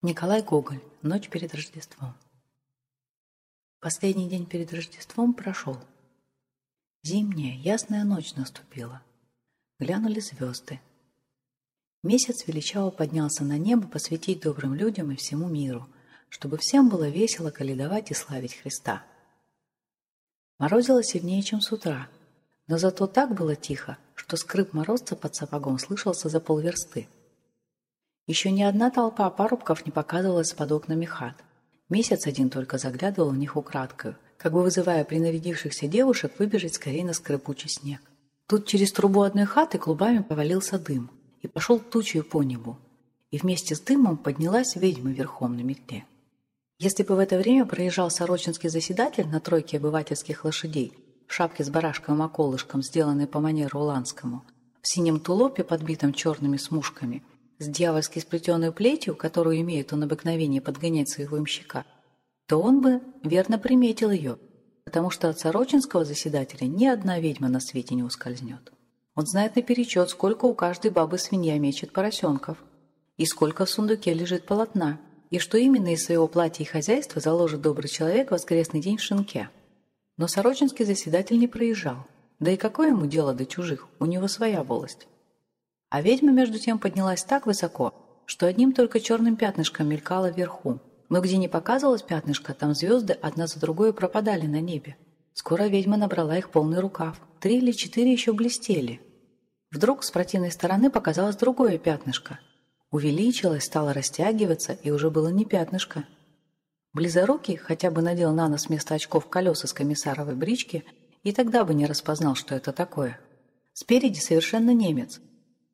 Николай Гоголь. Ночь перед Рождеством. Последний день перед Рождеством прошел. Зимняя, ясная ночь наступила. Глянули звезды. Месяц величаво поднялся на небо посвятить добрым людям и всему миру, чтобы всем было весело каледовать и славить Христа. Морозило сильнее, чем с утра, но зато так было тихо, что скрип морозца под сапогом слышался за полверсты. Еще ни одна толпа парубков не показывалась под окнами хат. Месяц один только заглядывал в них украдкою, как бы вызывая принарядившихся девушек выбежать скорее на скрипучий снег. Тут через трубу одной хаты клубами повалился дым и пошел тучью по небу. И вместе с дымом поднялась ведьма верхом на метле. Если бы в это время проезжал сорочинский заседатель на тройке обывательских лошадей в шапке с барашковым околышком, сделанной по манеру уланскому, в синем тулопе, подбитом черными смушками – с дьявольски сплетенной плетью, которую имеет он обыкновение подгонять своего имщика, то он бы верно приметил ее, потому что от сорочинского заседателя ни одна ведьма на свете не ускользнет. Он знает наперечет, сколько у каждой бабы свинья мечет поросенков, и сколько в сундуке лежит полотна, и что именно из своего платья и хозяйства заложит добрый человек в воскресный день в шинке. Но сорочинский заседатель не проезжал. Да и какое ему дело до чужих? У него своя волость. А ведьма, между тем, поднялась так высоко, что одним только черным пятнышком мелькала вверху. Но где не показывалось пятнышко, там звезды одна за другой пропадали на небе. Скоро ведьма набрала их полный рукав. Три или четыре еще блестели. Вдруг с противной стороны показалось другое пятнышко. Увеличилось, стало растягиваться, и уже было не пятнышко. Близорукий хотя бы надел на нос вместо очков колеса с комиссаровой брички, и тогда бы не распознал, что это такое. Спереди совершенно немец,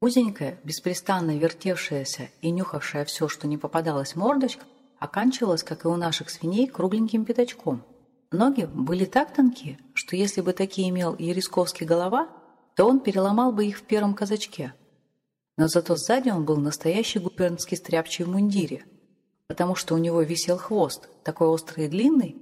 Узенькая, беспрестанно вертевшаяся и нюхавшая все, что не попадалось мордочка, оканчивалась, как и у наших свиней, кругленьким пятачком. Ноги были так тонкие, что если бы такие имел Ересковский голова, то он переломал бы их в первом казачке. Но зато сзади он был настоящий губернский стряпчий в мундире, потому что у него висел хвост, такой острый и длинный,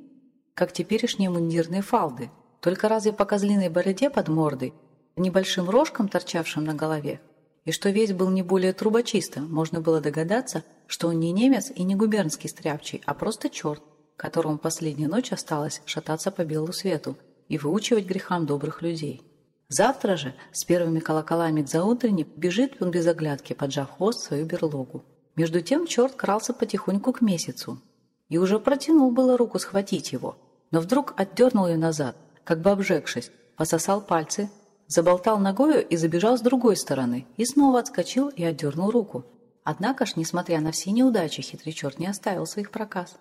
как теперешние мундирные фалды, только разве по козлиной бороде под мордой, небольшим рожком, торчавшим на голове, и что весь был не более трубочисто, можно было догадаться, что он не немец и не губернский стряпчий, а просто черт, которому последняя ночь осталось шататься по белу свету и выучивать грехам добрых людей. Завтра же с первыми колоколами за утренним бежит он без оглядки, поджав хвост в свою берлогу. Между тем черт крался потихоньку к месяцу и уже протянул было руку схватить его, но вдруг отдернул ее назад, как бы обжегшись, пососал пальцы, Заболтал ногою и забежал с другой стороны, и снова отскочил и отдернул руку. Однако ж, несмотря на все неудачи, хитрый черт не оставил своих проказ.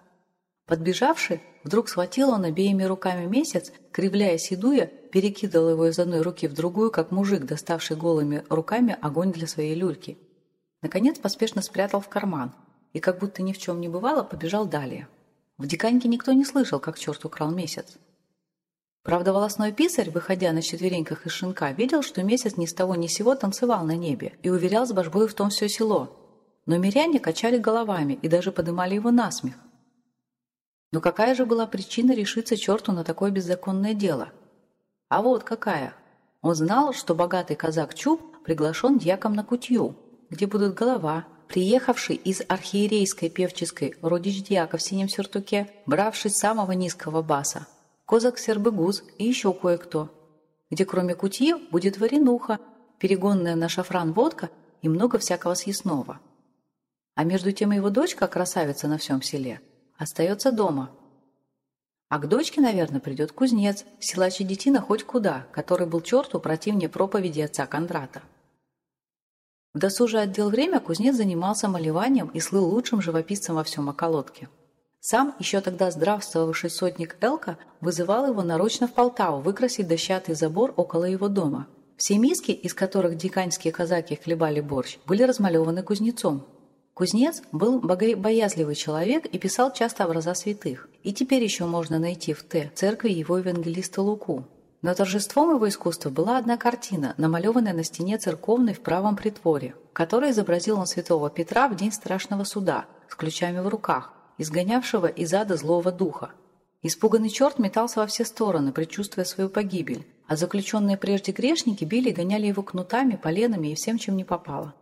Подбежавший, вдруг схватил он обеими руками месяц, кривляясь и дуя, перекидывал его из одной руки в другую, как мужик, доставший голыми руками огонь для своей люльки. Наконец поспешно спрятал в карман и, как будто ни в чем не бывало, побежал далее. В диканьке никто не слышал, как черт украл месяц. Правда, волосной писарь, выходя на четвереньках из шинка, видел, что месяц ни с того ни сего танцевал на небе и уверял с божбой в том все село. Но миряне качали головами и даже подымали его на смех. Но какая же была причина решиться черту на такое беззаконное дело? А вот какая. Он знал, что богатый казак Чуб приглашен дьяком на кутью, где будут голова, приехавший из архиерейской певческой родич дьяка в синем сюртуке, бравший самого низкого баса, козак Сербыгуз и еще кое-кто, где кроме кутьи будет варенуха, перегонная на шафран водка и много всякого съестного. А между тем его дочка, красавица на всем селе, остается дома. А к дочке, наверное, придет кузнец, силач и детина хоть куда, который был черту противнее проповеди отца Кондрата. В досужий отдел время кузнец занимался малеванием и слыл лучшим живописцем во всем околотке. Сам, еще тогда здравствовавший сотник Элка, вызывал его нарочно в Полтаву выкрасить дощатый забор около его дома. Все миски, из которых диканьские казаки хлебали борщ, были размалеваны кузнецом. Кузнец был богоязливый человек и писал часто образа святых. И теперь еще можно найти в Т церкви его евангелиста Луку. Но торжеством его искусства была одна картина, намалеванная на стене церковной в правом притворе, в которой изобразил он святого Петра в день страшного суда с ключами в руках, изгонявшего из ада злого духа. Испуганный черт метался во все стороны, предчувствуя свою погибель, а заключенные прежде грешники били и гоняли его кнутами, поленами и всем, чем не попало.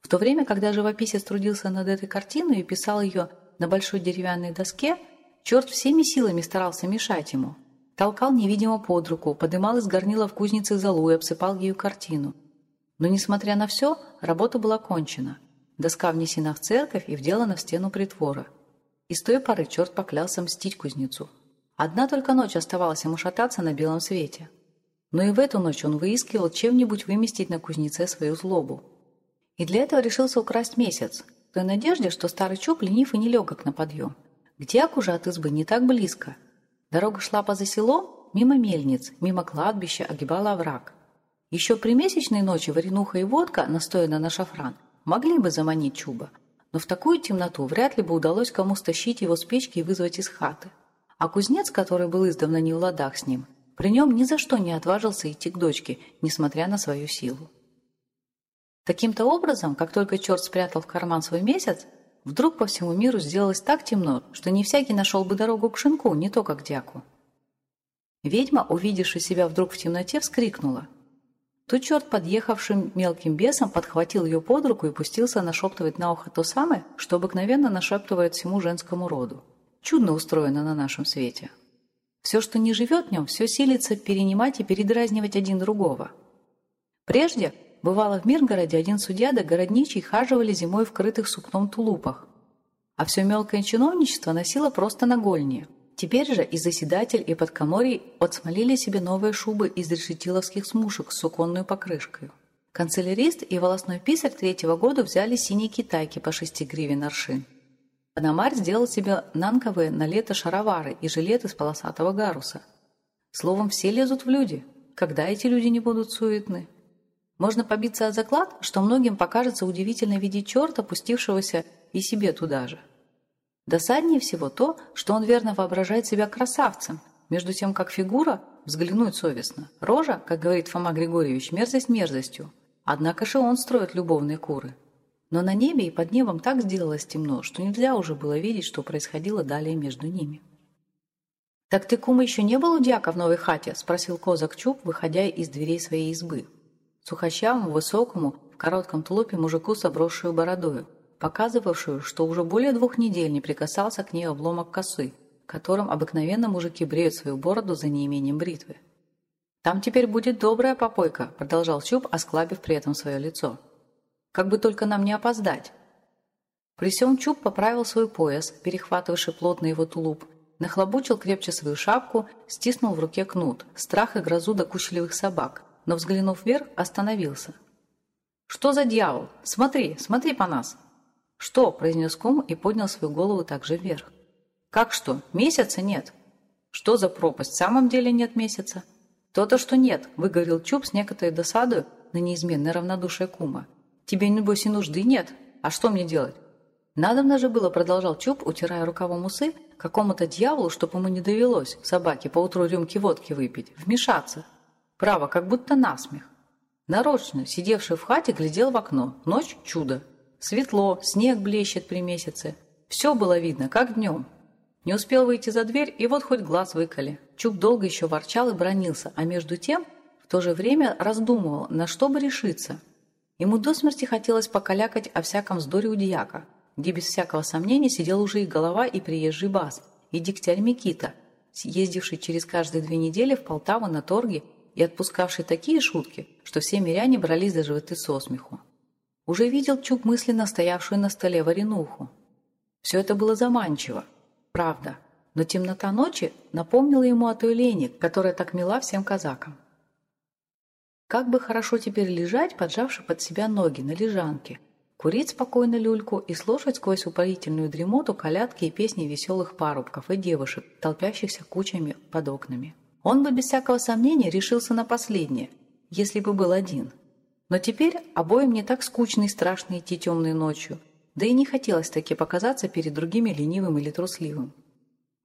В то время, когда живописец трудился над этой картиной и писал ее на большой деревянной доске, черт всеми силами старался мешать ему. Толкал невидимо под руку, подымал из горнила в кузнице золу и обсыпал ею картину. Но, несмотря на все, работа была кончена. Доска внесена в церковь и вделана в стену притвора. И с той поры черт поклялся мстить кузнецу. Одна только ночь оставалась ему шататься на белом свете. Но и в эту ночь он выискивал чем-нибудь выместить на кузнеце свою злобу. И для этого решился украсть месяц, в той надежде, что старый чуб ленив и нелегок на подъем. Где же от избы не так близко. Дорога шла поза селом, мимо мельниц, мимо кладбища, огибала овраг. Еще при месячной ночи варенуха и водка, настоянная на шафран, могли бы заманить чуба, но в такую темноту вряд ли бы удалось кому стащить его с печки и вызвать из хаты. А кузнец, который был издавна не в ладах с ним, при нем ни за что не отважился идти к дочке, несмотря на свою силу. Таким-то образом, как только черт спрятал в карман свой месяц, вдруг по всему миру сделалось так темно, что не всякий нашел бы дорогу к шинку, не то как дяку. Ведьма, увидевши себя вдруг в темноте, вскрикнула. Тут черт, подъехавшим мелким бесом, подхватил ее под руку и пустился нашептывать на ухо то самое, что обыкновенно нашептывает всему женскому роду. Чудно устроено на нашем свете. Все, что не живет в нем, все силится перенимать и передразнивать один другого. Прежде Бывало, в Миргороде один судья да городничий хаживали зимой в крытых сукном тулупах, а все мелкое чиновничество носило просто нагольнее. Теперь же и заседатель, и подкоморий отсмолили себе новые шубы из решетиловских смушек с суконной покрышкой. Канцелярист и волосной писарь третьего года взяли синие китайки по 6 гривен аршин. Пономарь сделал себе нанковые на лето шаровары и жилет из полосатого гаруса. Словом, все лезут в люди. Когда эти люди не будут суетны? Можно побиться о заклад, что многим покажется удивительно видеть черта, пустившегося и себе туда же. Досаднее всего то, что он верно воображает себя красавцем, между тем, как фигура взглянуть совестно. Рожа, как говорит Фома Григорьевич, мерзость мерзостью. Однако же он строит любовные куры. Но на небе и под небом так сделалось темно, что нельзя уже было видеть, что происходило далее между ними. «Так ты, кума, еще не был у дьяка в новой хате?» – спросил Козак Чуб, выходя из дверей своей избы сухощавому, высокому, в коротком тулупе мужику с обросшую бородою, показывавшую, что уже более двух недель не прикасался к ней обломок косы, которым обыкновенно мужики бреют свою бороду за неимением бритвы. «Там теперь будет добрая попойка», – продолжал Чуб, осклабив при этом свое лицо. «Как бы только нам не опоздать». При всем Чуб поправил свой пояс, перехватывавший плотный его тулуп, нахлобучил крепче свою шапку, стиснул в руке кнут, страх и грозу докучливых собак, но, взглянув вверх, остановился. «Что за дьявол? Смотри, смотри по нас!» «Что?» – произнес ком и поднял свою голову также вверх. «Как что? Месяца нет?» «Что за пропасть? В самом деле нет месяца?» «То-то, что нет», – выговорил Чуб с некоторой досадой на неизменное равнодушие кума. «Тебе, небось, и нужды нет? А что мне делать?» Надо же было, продолжал Чуб, утирая рукавом усы, какому-то дьяволу, чтобы ему не довелось собаке поутру рюмки водки выпить, вмешаться, Право, как будто насмех. Нарочно, сидевший в хате, глядел в окно. Ночь – чудо. Светло, снег блещет при месяце. Все было видно, как днем. Не успел выйти за дверь, и вот хоть глаз выколи. Чуб долго еще ворчал и бронился, а между тем в то же время раздумывал, на что бы решиться. Ему до смерти хотелось покалякать о всяком вздоре у дьяка, где без всякого сомнения сидел уже и голова, и приезжий бас, и дегтярь Микита, ездивший через каждые две недели в Полтаву на торги и отпускавший такие шутки, что все миряне брались за животы со смеху. Уже видел Чуб мысленно стоявшую на столе варенуху. Все это было заманчиво, правда, но темнота ночи напомнила ему о той лени, которая так мила всем казакам. Как бы хорошо теперь лежать, поджавши под себя ноги на лежанке, курить спокойно люльку и слушать сквозь упоительную дремоту колядки и песни веселых парубков и девушек, толпящихся кучами под окнами. Он бы без всякого сомнения решился на последнее, если бы был один. Но теперь обоим не так скучно и страшно идти темной ночью, да и не хотелось таки показаться перед другими ленивым или трусливым.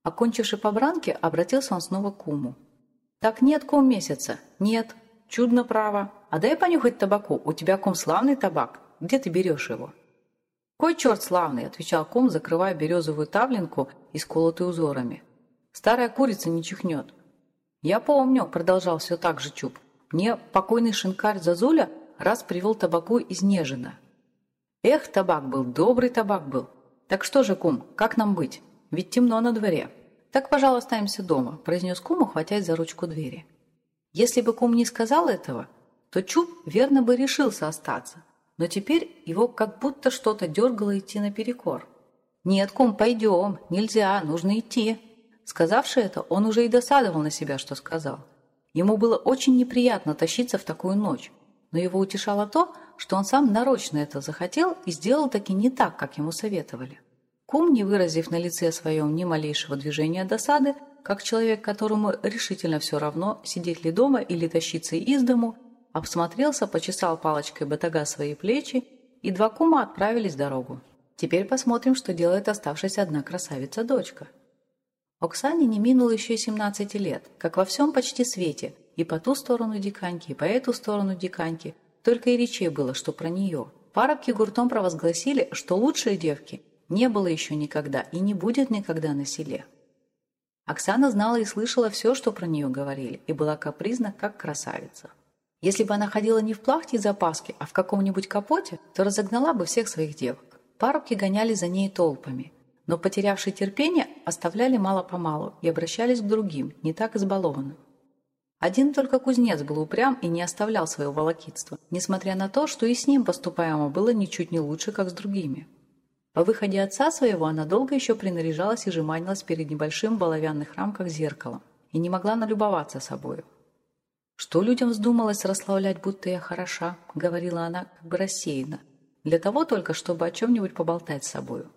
Окончивши побранки, обратился он снова к куму. «Так нет, кум месяца. Нет. Чудно право. А дай понюхать табаку. У тебя, кум, славный табак. Где ты берешь его?» «Кой черт славный!» – отвечал кум, закрывая березовую тавленку, исколотую узорами. «Старая курица не чихнет. «Я помню», – продолжал все так же Чуб. «Мне покойный шинкарь Зазуля раз привел табаку из Нежина. Эх, табак был, добрый табак был. Так что же, кум, как нам быть? Ведь темно на дворе. Так, пожалуй, останемся дома, произнес кум, ухватясь за ручку двери. Если бы кум не сказал этого, то Чуб верно бы решился остаться, но теперь его как будто что-то дергало идти наперекор. «Нет, кум, пойдем, нельзя, нужно идти». Сказавши это, он уже и досадовал на себя, что сказал. Ему было очень неприятно тащиться в такую ночь, но его утешало то, что он сам нарочно это захотел и сделал таки не так, как ему советовали. Кум, не выразив на лице своем ни малейшего движения досады, как человек, которому решительно все равно, сидеть ли дома или тащиться из дому, обсмотрелся, почесал палочкой батага свои плечи, и два кума отправились дорогу. Теперь посмотрим, что делает оставшаяся одна красавица-дочка. Оксане не минуло еще и 17 лет, как во всем почти свете, и по ту сторону диканьки, и по эту сторону диканьки, только и речей было, что про нее. Парабки гуртом провозгласили, что лучшие девки не было еще никогда и не будет никогда на селе. Оксана знала и слышала все, что про нее говорили, и была капризна, как красавица. Если бы она ходила не в плахте и запаске, а в каком-нибудь капоте, то разогнала бы всех своих девок. Парубки гоняли за ней толпами, но, потерявшие терпение, оставляли мало-помалу и обращались к другим, не так избалованным. Один только кузнец был упрям и не оставлял своего волокитства, несмотря на то, что и с ним поступаемо было ничуть не лучше, как с другими. По выходе отца своего она долго еще принаряжалась и жеманилась перед небольшим в баловянных рамках зеркалом и не могла налюбоваться собою. «Что людям вздумалось расславлять, будто я хороша?» — говорила она как бы рассеянно. «Для того только, чтобы о чем-нибудь поболтать с собою.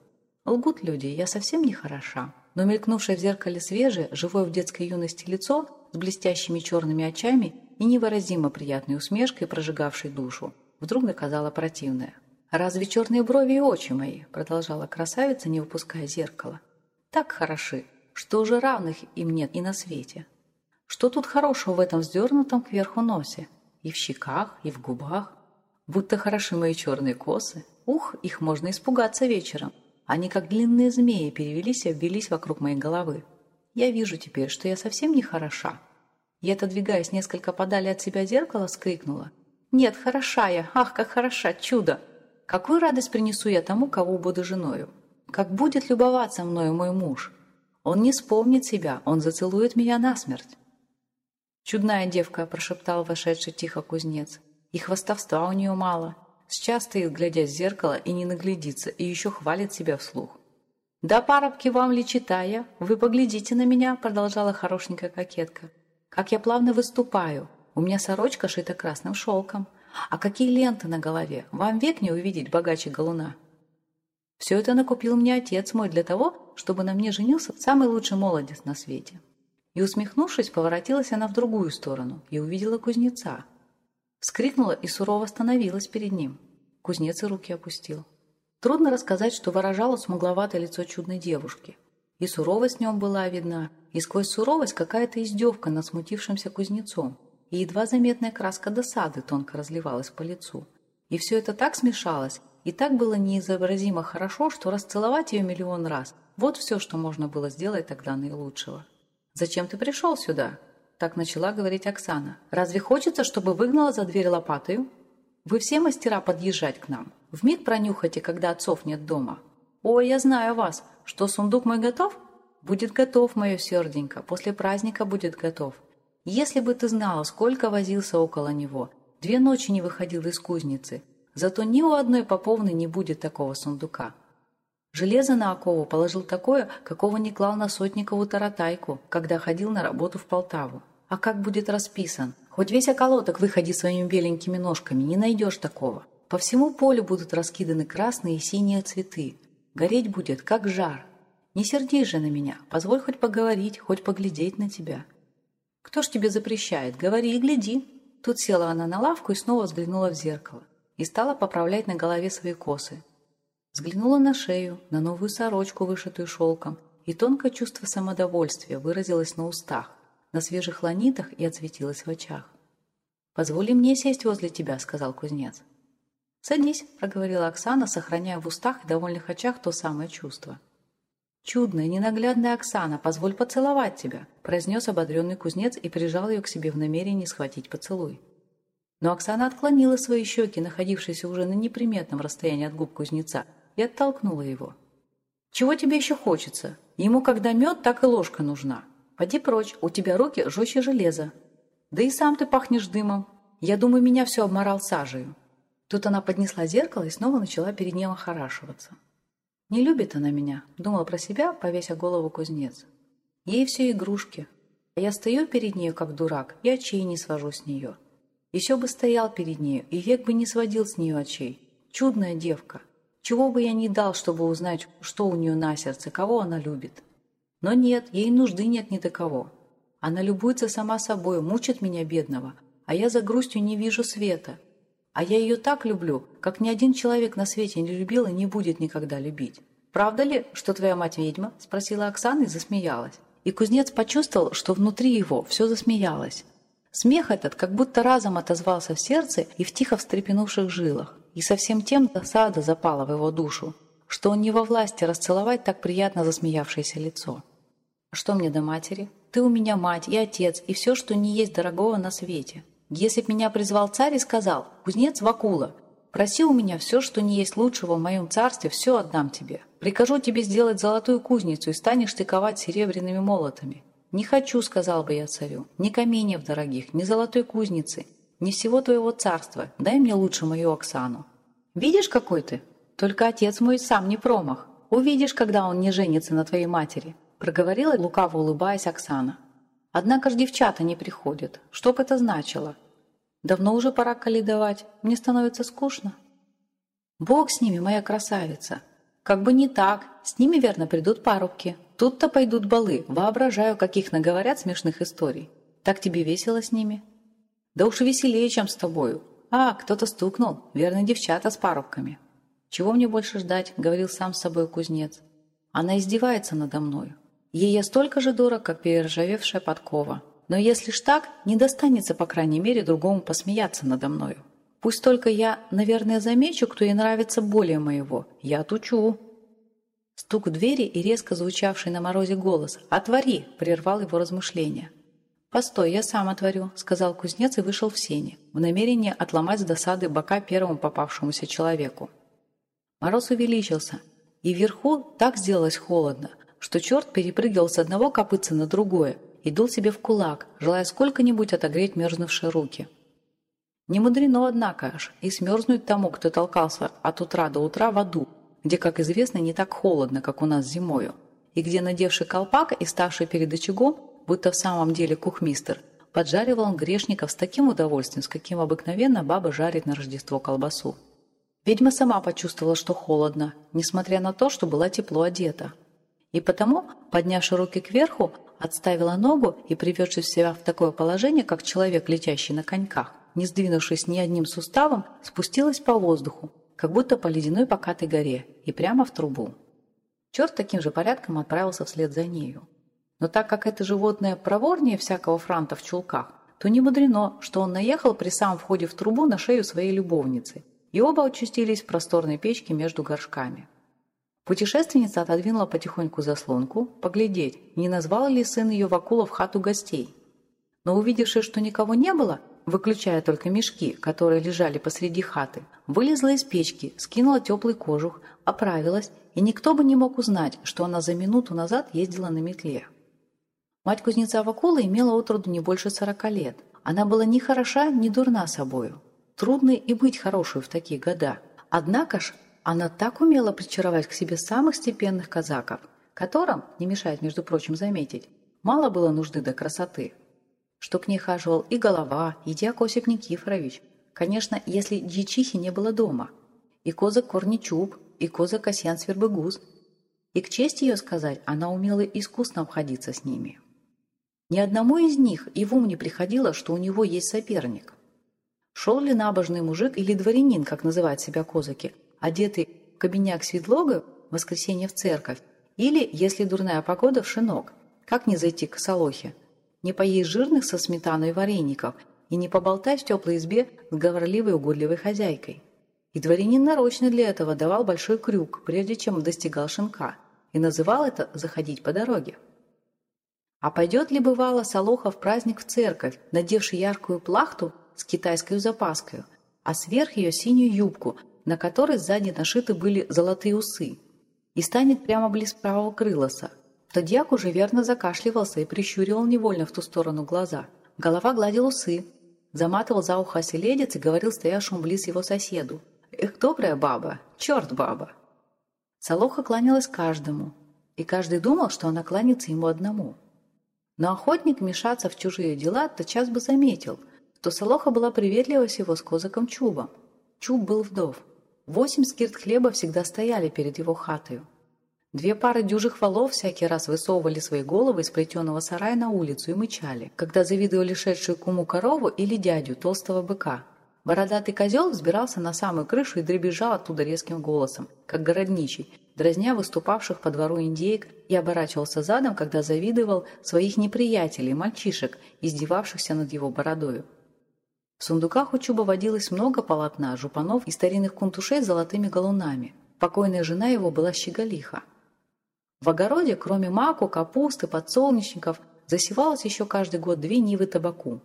Лгут люди, я совсем не хороша». Но мелькнувшее в зеркале свежее, живое в детской юности лицо с блестящими черными очами и невыразимо приятной усмешкой, прожигавшей душу, вдруг наказала противное. «Разве черные брови и очи мои?» – продолжала красавица, не выпуская зеркала. «Так хороши, что уже равных им нет и на свете. Что тут хорошего в этом вздернутом кверху носе? И в щеках, и в губах. Будто хороши мои черные косы. Ух, их можно испугаться вечером. Они, как длинные змеи, перевелись и обвелись вокруг моей головы. Я вижу теперь, что я совсем не хороша. Я, отодвигаясь несколько подали от себя зеркало, вскрикнула. «Нет, хороша я! Ах, как хороша! Чудо! Какую радость принесу я тому, кого буду женою! Как будет любоваться мною мой муж! Он не вспомнит себя, он зацелует меня насмерть!» «Чудная девка!» – прошептал вошедший тихо кузнец. «И хвостовства у нее мало. Сейчас стоит, глядя в зеркало, и не наглядится, и еще хвалит себя вслух. «Да, парабки вам ли читая, вы поглядите на меня», – продолжала хорошенькая кокетка. «Как я плавно выступаю. У меня сорочка шита красным шелком. А какие ленты на голове! Вам век не увидеть богаче галуна!» Все это накупил мне отец мой для того, чтобы на мне женился самый лучший молодец на свете. И, усмехнувшись, поворотилась она в другую сторону и увидела кузнеца. Вскрикнула и сурово остановилась перед ним. Кузнец и руки опустил. Трудно рассказать, что выражало смугловатое лицо чудной девушки. И суровость в нем была видна, и сквозь суровость какая-то издевка над смутившимся кузнецом, и едва заметная краска досады тонко разливалась по лицу. И все это так смешалось, и так было неизобразимо хорошо, что расцеловать ее миллион раз – вот все, что можно было сделать тогда наилучшего. «Зачем ты пришел сюда?» Так начала говорить Оксана. «Разве хочется, чтобы выгнала за дверь лопатою? Вы все мастера подъезжать к нам. Вмиг пронюхайте, когда отцов нет дома. Ой, я знаю вас. Что, сундук мой готов? Будет готов, мое серденько. После праздника будет готов. Если бы ты знала, сколько возился около него. Две ночи не выходил из кузницы. Зато ни у одной поповны не будет такого сундука. Железо на окову положил такое, какого не клал на сотникову таратайку, когда ходил на работу в Полтаву. А как будет расписан? Хоть весь околоток выходи своими беленькими ножками, не найдешь такого. По всему полю будут раскиданы красные и синие цветы. Гореть будет, как жар. Не сердись же на меня, позволь хоть поговорить, хоть поглядеть на тебя. Кто ж тебе запрещает? Говори и гляди. Тут села она на лавку и снова взглянула в зеркало. И стала поправлять на голове свои косы. Взглянула на шею, на новую сорочку, вышитую шелком, и тонкое чувство самодовольствия выразилось на устах, на свежих ланитах и отсветилось в очах. «Позволи мне сесть возле тебя», — сказал кузнец. «Садись», — проговорила Оксана, сохраняя в устах и довольных очах то самое чувство. «Чудная, ненаглядная Оксана, позволь поцеловать тебя», — произнес ободренный кузнец и прижал ее к себе в намерении схватить поцелуй. Но Оксана отклонила свои щеки, находившиеся уже на неприметном расстоянии от губ кузнеца, и оттолкнула его. «Чего тебе еще хочется? Ему когда мед, так и ложка нужна. Поди прочь, у тебя руки жестче железа. Да и сам ты пахнешь дымом. Я думаю, меня все обморал сажею». Тут она поднесла зеркало и снова начала перед ним охорашиваться. «Не любит она меня», — думала про себя, повеся голову кузнец. «Ей все игрушки. А я стою перед нею, как дурак, и очей не свожу с нее. Все бы стоял перед нею, и век бы не сводил с нее очей. Чудная девка. Чего бы я ни дал, чтобы узнать, что у нее на сердце, кого она любит. Но нет, ей нужды нет ни до кого. Она любуется сама собой, мучит меня бедного, а я за грустью не вижу света. А я ее так люблю, как ни один человек на свете не любил и не будет никогда любить. «Правда ли, что твоя мать ведьма?» – спросила Оксана и засмеялась. И кузнец почувствовал, что внутри его все засмеялось. Смех этот как будто разом отозвался в сердце и в тихо встрепенувших жилах. И совсем тем досада запала в его душу, что он не во власти расцеловать так приятно засмеявшееся лицо. «Что мне до матери? Ты у меня мать и отец, и все, что не есть дорогого на свете. Если б меня призвал царь и сказал, кузнец Вакула, проси у меня все, что не есть лучшего в моем царстве, все отдам тебе. Прикажу тебе сделать золотую кузницу, и станешь ты ковать серебряными молотами. «Не хочу», — сказал бы я царю, — «ни каменьев дорогих, ни золотой кузницы, ни всего твоего царства. Дай мне лучше мою Оксану». «Видишь, какой ты? Только отец мой сам не промах. Увидишь, когда он не женится на твоей матери», — проговорила, лукаво улыбаясь Оксана. «Однако ж девчата не приходят. Что бы это значило? Давно уже пора калидовать. Мне становится скучно». «Бог с ними, моя красавица. Как бы не так. С ними, верно, придут парубки. Тут-то пойдут балы. Воображаю, каких наговорят смешных историй. Так тебе весело с ними? Да уж веселее, чем с тобою. А, кто-то стукнул. Верно, девчата с парубками. Чего мне больше ждать, говорил сам с собой кузнец. Она издевается надо мною. Ей я столько же дорог, как перержавевшая подкова. Но если ж так, не достанется, по крайней мере, другому посмеяться надо мною. Пусть только я, наверное, замечу, кто ей нравится более моего. Я отучу. Стук в двери и резко звучавший на морозе голос «Отвори!» прервал его размышления. «Постой, я сам отворю», — сказал кузнец и вышел в сени, в намерении отломать с досады бока первому попавшемуся человеку. Мороз увеличился, и вверху так сделалось холодно, что черт перепрыгивал с одного копытца на другое и дул себе в кулак, желая сколько-нибудь отогреть мерзнувшие руки. Не мудрено, однако ж, и смерзнуть тому, кто толкался от утра до утра в аду, где, как известно, не так холодно, как у нас зимою, и где, надевший колпак и ставший перед очагом, будто в самом деле кухмистер, поджаривал он грешников с таким удовольствием, с каким обыкновенно баба жарит на Рождество колбасу. Ведьма сама почувствовала, что холодно, несмотря на то, что была тепло одета. И потому, поднявши руки кверху, отставила ногу и, приведшись себя в такое положение, как человек, летящий на коньках, не сдвинувшись ни одним суставом, спустилась по воздуху, как будто по ледяной покатой горе, и прямо в трубу. Черт таким же порядком отправился вслед за нею. Но так как это животное проворнее всякого франта в чулках, то не мудрено, что он наехал при самом входе в трубу на шею своей любовницы, и оба очутились в просторной печке между горшками. Путешественница отодвинула потихоньку заслонку, поглядеть, не назвал ли сын ее Вакула в хату гостей. Но увидевши, что никого не было, выключая только мешки, которые лежали посреди хаты, вылезла из печки, скинула теплый кожух, оправилась, и никто бы не мог узнать, что она за минуту назад ездила на метле. Мать кузнеца Вакула имела отроду не больше сорока лет. Она была ни хороша, ни дурна собою. Трудно и быть хорошей в такие года. Однако ж, она так умела причаровать к себе самых степенных казаков, которым, не мешает, между прочим, заметить, мало было нужды до красоты – что к ней хаживал и голова, и дьяк Никифорович. Конечно, если дьячихи не было дома. И козак Корничуб, и козак Касьян Свербыгуз. И к чести ее сказать, она умела искусно обходиться с ними. Ни одному из них и в ум не приходило, что у него есть соперник. Шел ли набожный мужик или дворянин, как называют себя козаки, одетый в кабиняк Светлога в воскресенье в церковь, или, если дурная погода, в шинок, как не зайти к Солохе, не поесть жирных со сметаной вареников и не поболтать в теплой избе с говорливой угодливой хозяйкой. И дворянин нарочно для этого давал большой крюк, прежде чем достигал шинка, и называл это «заходить по дороге». А пойдет ли бывало Солоха в праздник в церковь, надевший яркую плахту с китайской запаской, а сверх ее синюю юбку, на которой сзади нашиты были золотые усы, и станет прямо близ правого крылоса, то дьяк уже верно закашливался и прищуривал невольно в ту сторону глаза. Голова гладил усы, заматывал за ухо оселедец и говорил стоявшему близ его соседу. «Эх, добрая баба! Черт баба!» Солоха кланялась каждому, и каждый думал, что она кланяется ему одному. Но охотник мешаться в чужие дела тотчас бы заметил, что Солоха была приветлива всего с козаком Чубом. Чуб был вдов. Восемь скирт хлеба всегда стояли перед его хатою. Две пары дюжих валов всякий раз высовывали свои головы из плетеного сарая на улицу и мычали, когда завидовали шедшую куму корову или дядю, толстого быка. Бородатый козел взбирался на самую крышу и дребезжал оттуда резким голосом, как городничий, дразня выступавших по двору индейк и оборачивался задом, когда завидовал своих неприятелей, мальчишек, издевавшихся над его бородою. В сундуках у Чуба водилось много полотна, жупанов и старинных кунтушей с золотыми галунами. Покойная жена его была щеголиха. В огороде, кроме маку, капусты, подсолнечников, засевалось еще каждый год две нивы табаку.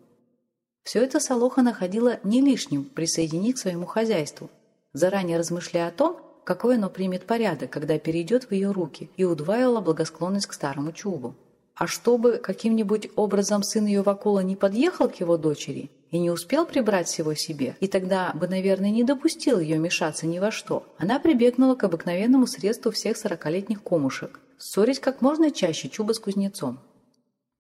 Все это Солоха находила не лишним присоединить к своему хозяйству, заранее размышляя о том, какой оно примет порядок, когда перейдет в ее руки, и удваивала благосклонность к старому чубу. А чтобы каким-нибудь образом сын ее Вакула не подъехал к его дочери и не успел прибрать всего себе, и тогда бы, наверное, не допустил ее мешаться ни во что, она прибегнула к обыкновенному средству всех сорокалетних комушек – ссорить как можно чаще чуба с кузнецом.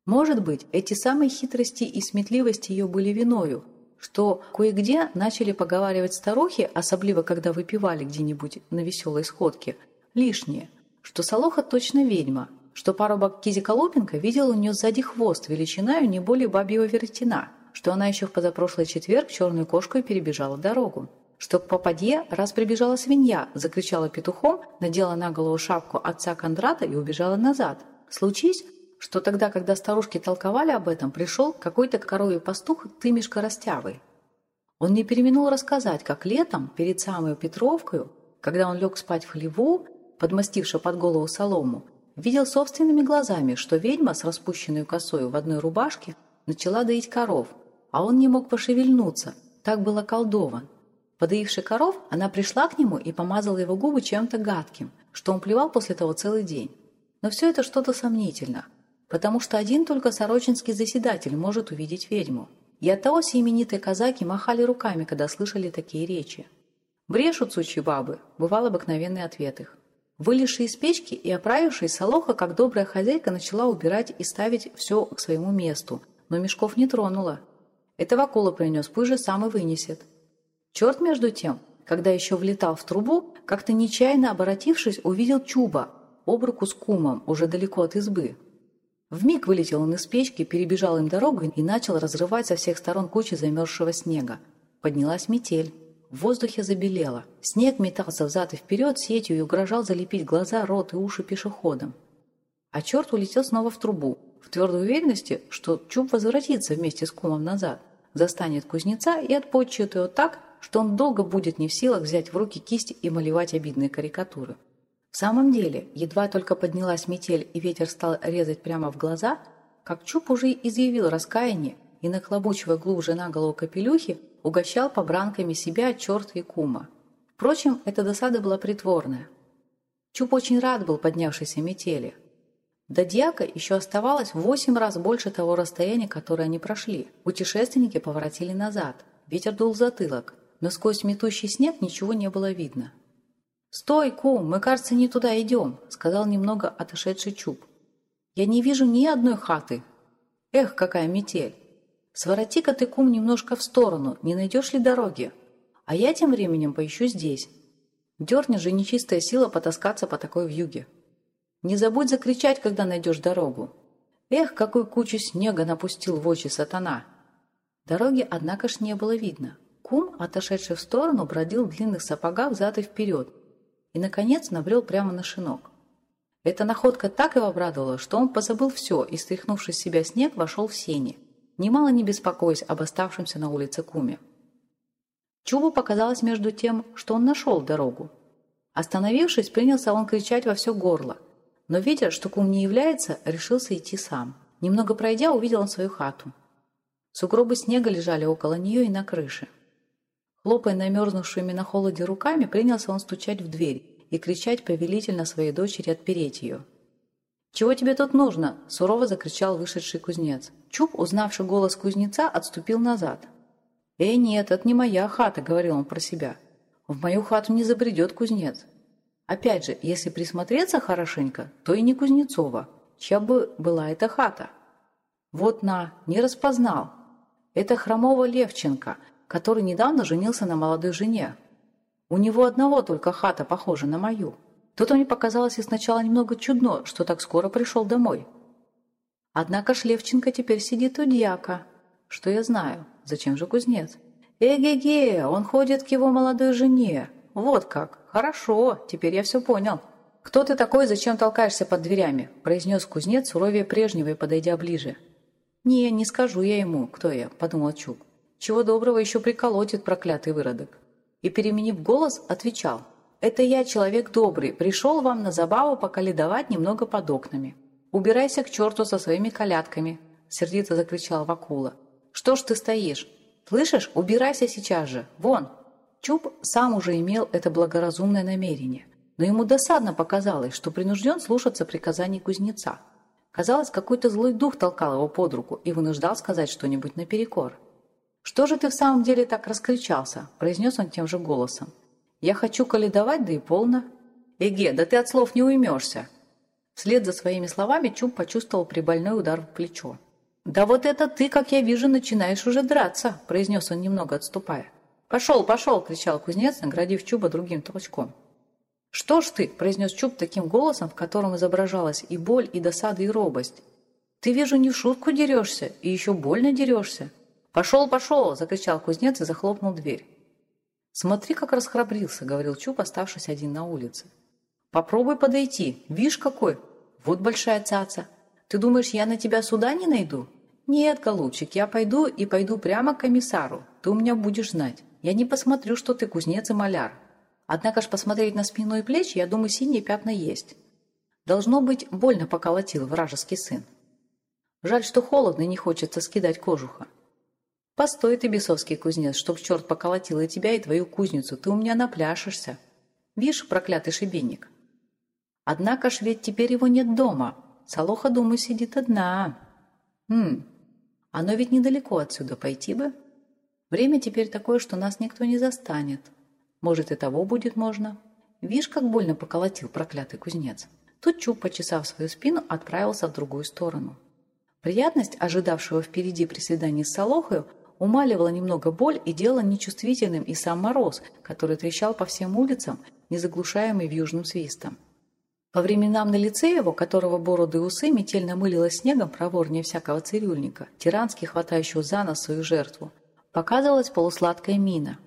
Может быть, эти самые хитрости и сметливости ее были виною, что кое-где начали поговаривать старухи, особливо когда выпивали где-нибудь на веселой сходке, лишнее, что Солоха точно ведьма, что парубок Кизи Колопенко видел у нее сзади хвост величиною не более бабьего веретена, что она еще в позапрошлый четверг черную кошку перебежала дорогу, что к попадье раз прибежала свинья, закричала петухом, надела на голову шапку отца Кондрата и убежала назад. Случись, что тогда, когда старушки толковали об этом, пришел какой-то коровий пастух Тымишка Растявый. Он не переминул рассказать, как летом, перед самой Петровкою, когда он лег спать в хлеву, подмастивши под голову солому, видел собственными глазами, что ведьма с распущенной косой в одной рубашке начала доить коров, а он не мог пошевельнуться, так был околдован. Подоивши коров, она пришла к нему и помазала его губы чем-то гадким, что он плевал после того целый день. Но все это что-то сомнительно – потому что один только сорочинский заседатель может увидеть ведьму. И оттого все именитые казаки махали руками, когда слышали такие речи. «Брешут сучьи бабы», – бывал обыкновенный ответ их. Вылезши из печки и оправившись, Солоха, как добрая хозяйка, начала убирать и ставить все к своему месту, но мешков не тронула. Это Вакула принес, пусть же сам и вынесет. Черт, между тем, когда еще влетал в трубу, как-то нечаянно оборотившись, увидел Чуба, об руку с кумом, уже далеко от избы. Вмиг вылетел он из печки, перебежал им дорогу и начал разрывать со всех сторон кучи замерзшего снега. Поднялась метель. В воздухе забелело. Снег метался взад и вперед сетью и угрожал залепить глаза, рот и уши пешеходам. А черт улетел снова в трубу, в твердой уверенности, что Чуб возвратится вместе с кумом назад, застанет кузнеца и отпочет его так, что он долго будет не в силах взять в руки кисть и малевать обидные карикатуры. В самом деле, едва только поднялась метель и ветер стал резать прямо в глаза, как Чуб уже изъявил раскаяние и, нахлобучивая глубже на голову капелюхи, угощал побранками себя, черта и кума. Впрочем, эта досада была притворная. Чуб очень рад был поднявшейся метели. До дьяка еще оставалось в восемь раз больше того расстояния, которое они прошли. Путешественники поворотили назад. Ветер дул затылок, но сквозь метущий снег ничего не было видно. «Стой, кум, мы, кажется, не туда идем», — сказал немного отошедший Чуб. «Я не вижу ни одной хаты. Эх, какая метель! Свороти-ка ты, кум, немножко в сторону, не найдешь ли дороги? А я тем временем поищу здесь. Дерни же нечистая сила потаскаться по такой вьюге. Не забудь закричать, когда найдешь дорогу. Эх, какую кучу снега напустил в очи сатана!» Дороги, однако ж, не было видно. Кум, отошедший в сторону, бродил в длинных сапогах взад и вперед, и, наконец, набрел прямо на шинок. Эта находка так его обрадовала, что он позабыл все и, стряхнувший с себя снег, вошел в сени, немало не беспокоясь об оставшемся на улице куме. Чубу показалось между тем, что он нашел дорогу. Остановившись, принялся он кричать во все горло, но, видя, что кум не является, решился идти сам. Немного пройдя, увидел он свою хату. Сугробы снега лежали около нее и на крыше. Хлопая намерзнувшими на холоде руками, принялся он стучать в дверь и кричать повелительно своей дочери отпереть ее. «Чего тебе тут нужно?» – сурово закричал вышедший кузнец. Чуб, узнавший голос кузнеца, отступил назад. «Эй, нет, это не моя хата», – говорил он про себя. «В мою хату не забредет кузнец. Опять же, если присмотреться хорошенько, то и не Кузнецова, чья бы была эта хата. Вот на, не распознал. Это Хромова Левченко, который недавно женился на молодой жене. У него одного только хата похожа на мою. Тут мне показалось и сначала немного чудно, что так скоро пришел домой. Однако Шлевченко теперь сидит у дьяка. Что я знаю? Зачем же кузнец? Эге-ге, он ходит к его молодой жене. Вот как. Хорошо, теперь я все понял. «Кто ты такой, зачем толкаешься под дверями?» – произнес кузнец суровее прежнего и подойдя ближе. «Не, не скажу я ему, кто я», – подумал Чуб. «Чего доброго еще приколотит проклятый выродок». И, переменив голос, отвечал. «Это я, человек добрый, пришел вам на забаву поколедовать немного под окнами. Убирайся к черту со своими колядками», – сердито закричал Вакула. «Что ж ты стоишь? Слышишь, убирайся сейчас же, вон!» Чуб сам уже имел это благоразумное намерение, но ему досадно показалось, что принужден слушаться приказаний кузнеца. Казалось, какой-то злой дух толкал его под руку и вынуждал сказать что-нибудь наперекор. «Что же ты в самом деле так раскричался?» – произнес он тем же голосом. «Я хочу каледовать, да и полно». «Эге, да ты от слов не уймешься!» Вслед за своими словами Чуб почувствовал прибольной удар в плечо. «Да вот это ты, как я вижу, начинаешь уже драться», – произнес он, немного отступая. «Пошел, пошел!» – кричал кузнец, наградив Чуба другим толчком. «Что ж ты?» – произнес Чуб таким голосом, в котором изображалась и боль, и досада, и робость. «Ты, вижу, не в шутку дерешься, и еще больно дерешься». «Пошел, пошел!» – закричал кузнец и захлопнул дверь. «Смотри, как расхрабрился», – говорил Чуб, оставшись один на улице. «Попробуй подойти. Вишь, какой! Вот большая цаца. Ты думаешь, я на тебя суда не найду?» «Нет, голубчик, я пойду и пойду прямо к комиссару. Ты у меня будешь знать». Я не посмотрю, что ты кузнец и маляр. Однако ж посмотреть на спину и плечи, я думаю, синие пятна есть. Должно быть, больно поколотил вражеский сын. Жаль, что холодно и не хочется скидать кожуха. Постой ты, бесовский кузнец, чтоб черт поколотил и тебя, и твою кузницу. Ты у меня напляшешься. Вишь, проклятый шибенник. Однако ж ведь теперь его нет дома. Солоха, думаю, сидит одна. Хм, оно ведь недалеко отсюда пойти бы. Время теперь такое, что нас никто не застанет. Может, и того будет можно. Вишь, как больно поколотил проклятый кузнец. Тут Чуб, почесав свою спину, отправился в другую сторону. Приятность, ожидавшего впереди при свидании с Солохою, умаливала немного боль и делала нечувствительным и сам мороз, который трещал по всем улицам, не заглушаемый вьюжным свистом. По временам на лице его, которого бороды и усы метельно мылило снегом проворнее всякого цирюльника, тирански хватающего за нос свою жертву, показывалась полусладкая мина.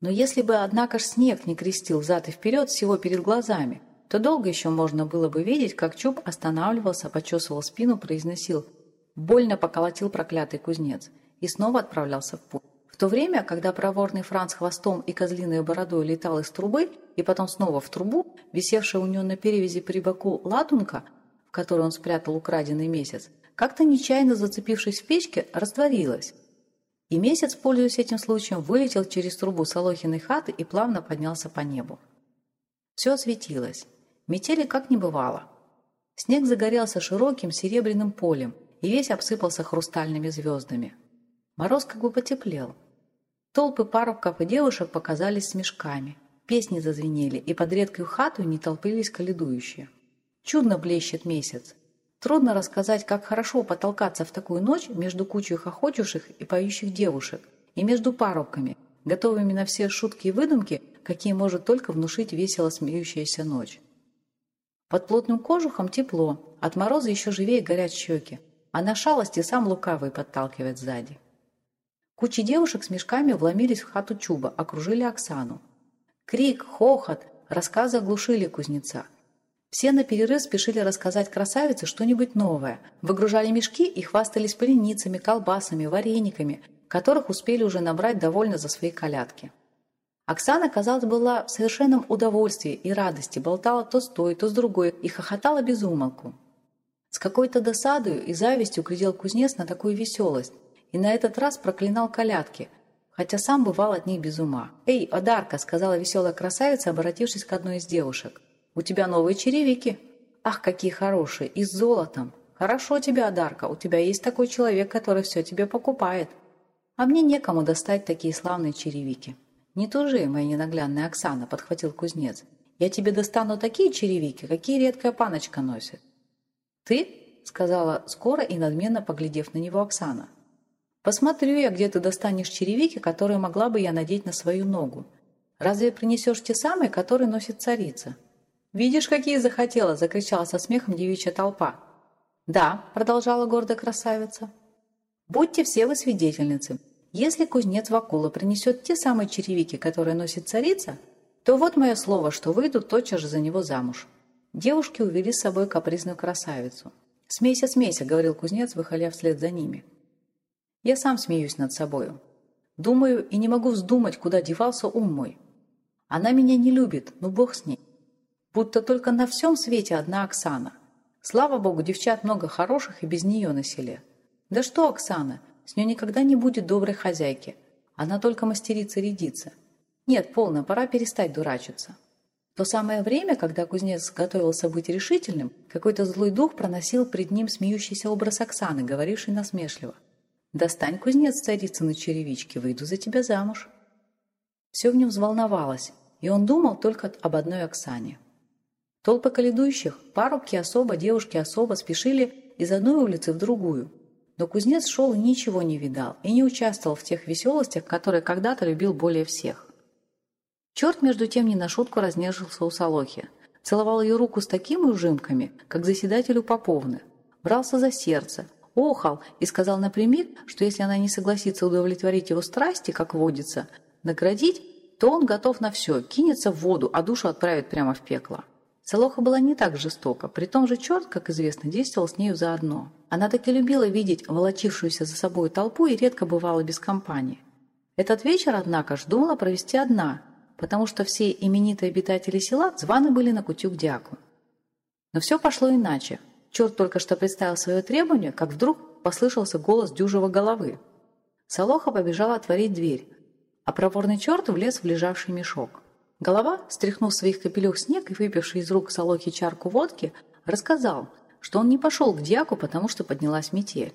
Но если бы, однако ж, снег не крестил взад и вперед всего перед глазами, то долго еще можно было бы видеть, как Чуб останавливался, почесывал спину, произносил «больно поколотил проклятый кузнец» и снова отправлялся в путь. В то время, когда проворный Франц хвостом и козлиной бородой летал из трубы и потом снова в трубу, висевшая у него на перевязи при боку ладунка, в которой он спрятал украденный месяц, как-то нечаянно зацепившись в печке, растворилась. И месяц, пользуясь этим случаем, вылетел через трубу Солохиной хаты и плавно поднялся по небу. Все осветилось. Метели как не бывало. Снег загорелся широким серебряным полем и весь обсыпался хрустальными звездами. Мороз как бы потеплел. Толпы парубков и девушек показались с мешками. Песни зазвенели, и под редкую хату не толпились каледующие. Чудно блещет месяц. Трудно рассказать, как хорошо потолкаться в такую ночь между кучей хохочущих и поющих девушек, и между парубками, готовыми на все шутки и выдумки, какие может только внушить весело смеющаяся ночь. Под плотным кожухом тепло, от мороза еще живее горят щеки, а на шалости сам лукавый подталкивает сзади. Кучи девушек с мешками вломились в хату Чуба, окружили Оксану. Крик, хохот, рассказы оглушили кузнеца – все на перерыв спешили рассказать красавице что-нибудь новое, выгружали мешки и хвастались поленицами, колбасами, варениками, которых успели уже набрать довольно за свои колядки. Оксана, казалось, была в совершенном удовольствии и радости, болтала то с той, то с другой и хохотала без умолку. С какой-то досадою и завистью глядел кузнец на такую веселость и на этот раз проклинал колядки, хотя сам бывал от них без ума. «Эй, Одарка!» – сказала веселая красавица, обратившись к одной из девушек. «У тебя новые черевики!» «Ах, какие хорошие! И с золотом! Хорошо тебе, Одарка, у тебя есть такой человек, который все тебе покупает. А мне некому достать такие славные черевики». «Не тужи, моя ненаглядная Оксана», – подхватил кузнец. «Я тебе достану такие черевики, какие редкая паночка носит». «Ты?» – сказала скоро и надменно поглядев на него Оксана. «Посмотрю я, где ты достанешь черевики, которые могла бы я надеть на свою ногу. Разве принесешь те самые, которые носит царица?» «Видишь, какие захотела!» – закричала со смехом девичья толпа. «Да», – продолжала гордая красавица. «Будьте все вы свидетельницы. Если кузнец Вакула принесет те самые черевики, которые носит царица, то вот мое слово, что выйдут тотчас же за него замуж». Девушки увели с собой капризную красавицу. «Смейся, смейся», — говорил кузнец, выходя вслед за ними. «Я сам смеюсь над собою. Думаю и не могу вздумать, куда девался ум мой. Она меня не любит, но бог с ней. Будто только на всем свете одна Оксана. Слава богу, девчат много хороших и без нее на селе. Да что Оксана, с нее никогда не будет доброй хозяйки. Она только мастерица рядиться. Нет, полно, пора перестать дурачиться. В то самое время, когда кузнец готовился быть решительным, какой-то злой дух проносил пред ним смеющийся образ Оксаны, говоривший насмешливо. «Достань, кузнец, царицы на черевичке, выйду за тебя замуж». Все в нем взволновалось, и он думал только об одной Оксане. Толпы каледующих, парубки особо, девушки особо спешили из одной улицы в другую, но кузнец шел ничего не видал, и не участвовал в тех веселостях, которые когда-то любил более всех. Черт, между тем, не на шутку разнежился у Солохи. Целовал ее руку с такими ужимками, как заседателю Поповны. Брался за сердце, охал и сказал напрямик, что если она не согласится удовлетворить его страсти, как водится, наградить, то он готов на все, кинется в воду, а душу отправит прямо в пекло. Солоха была не так жестока, при том же черт, как известно, действовал с нею заодно. Она так и любила видеть волочившуюся за собой толпу и редко бывала без компании. Этот вечер, однако ж, думала провести одна, потому что все именитые обитатели села званы были на кутю к дяку. Но все пошло иначе. Черт только что представил свое требование, как вдруг послышался голос дюжего головы. Солоха побежала отворить дверь, а проворный черт влез в лежавший мешок. Голова, стряхнув своих капелюх снег и выпивший из рук Солохи чарку водки, рассказал, что он не пошел к дьяку, потому что поднялась метель.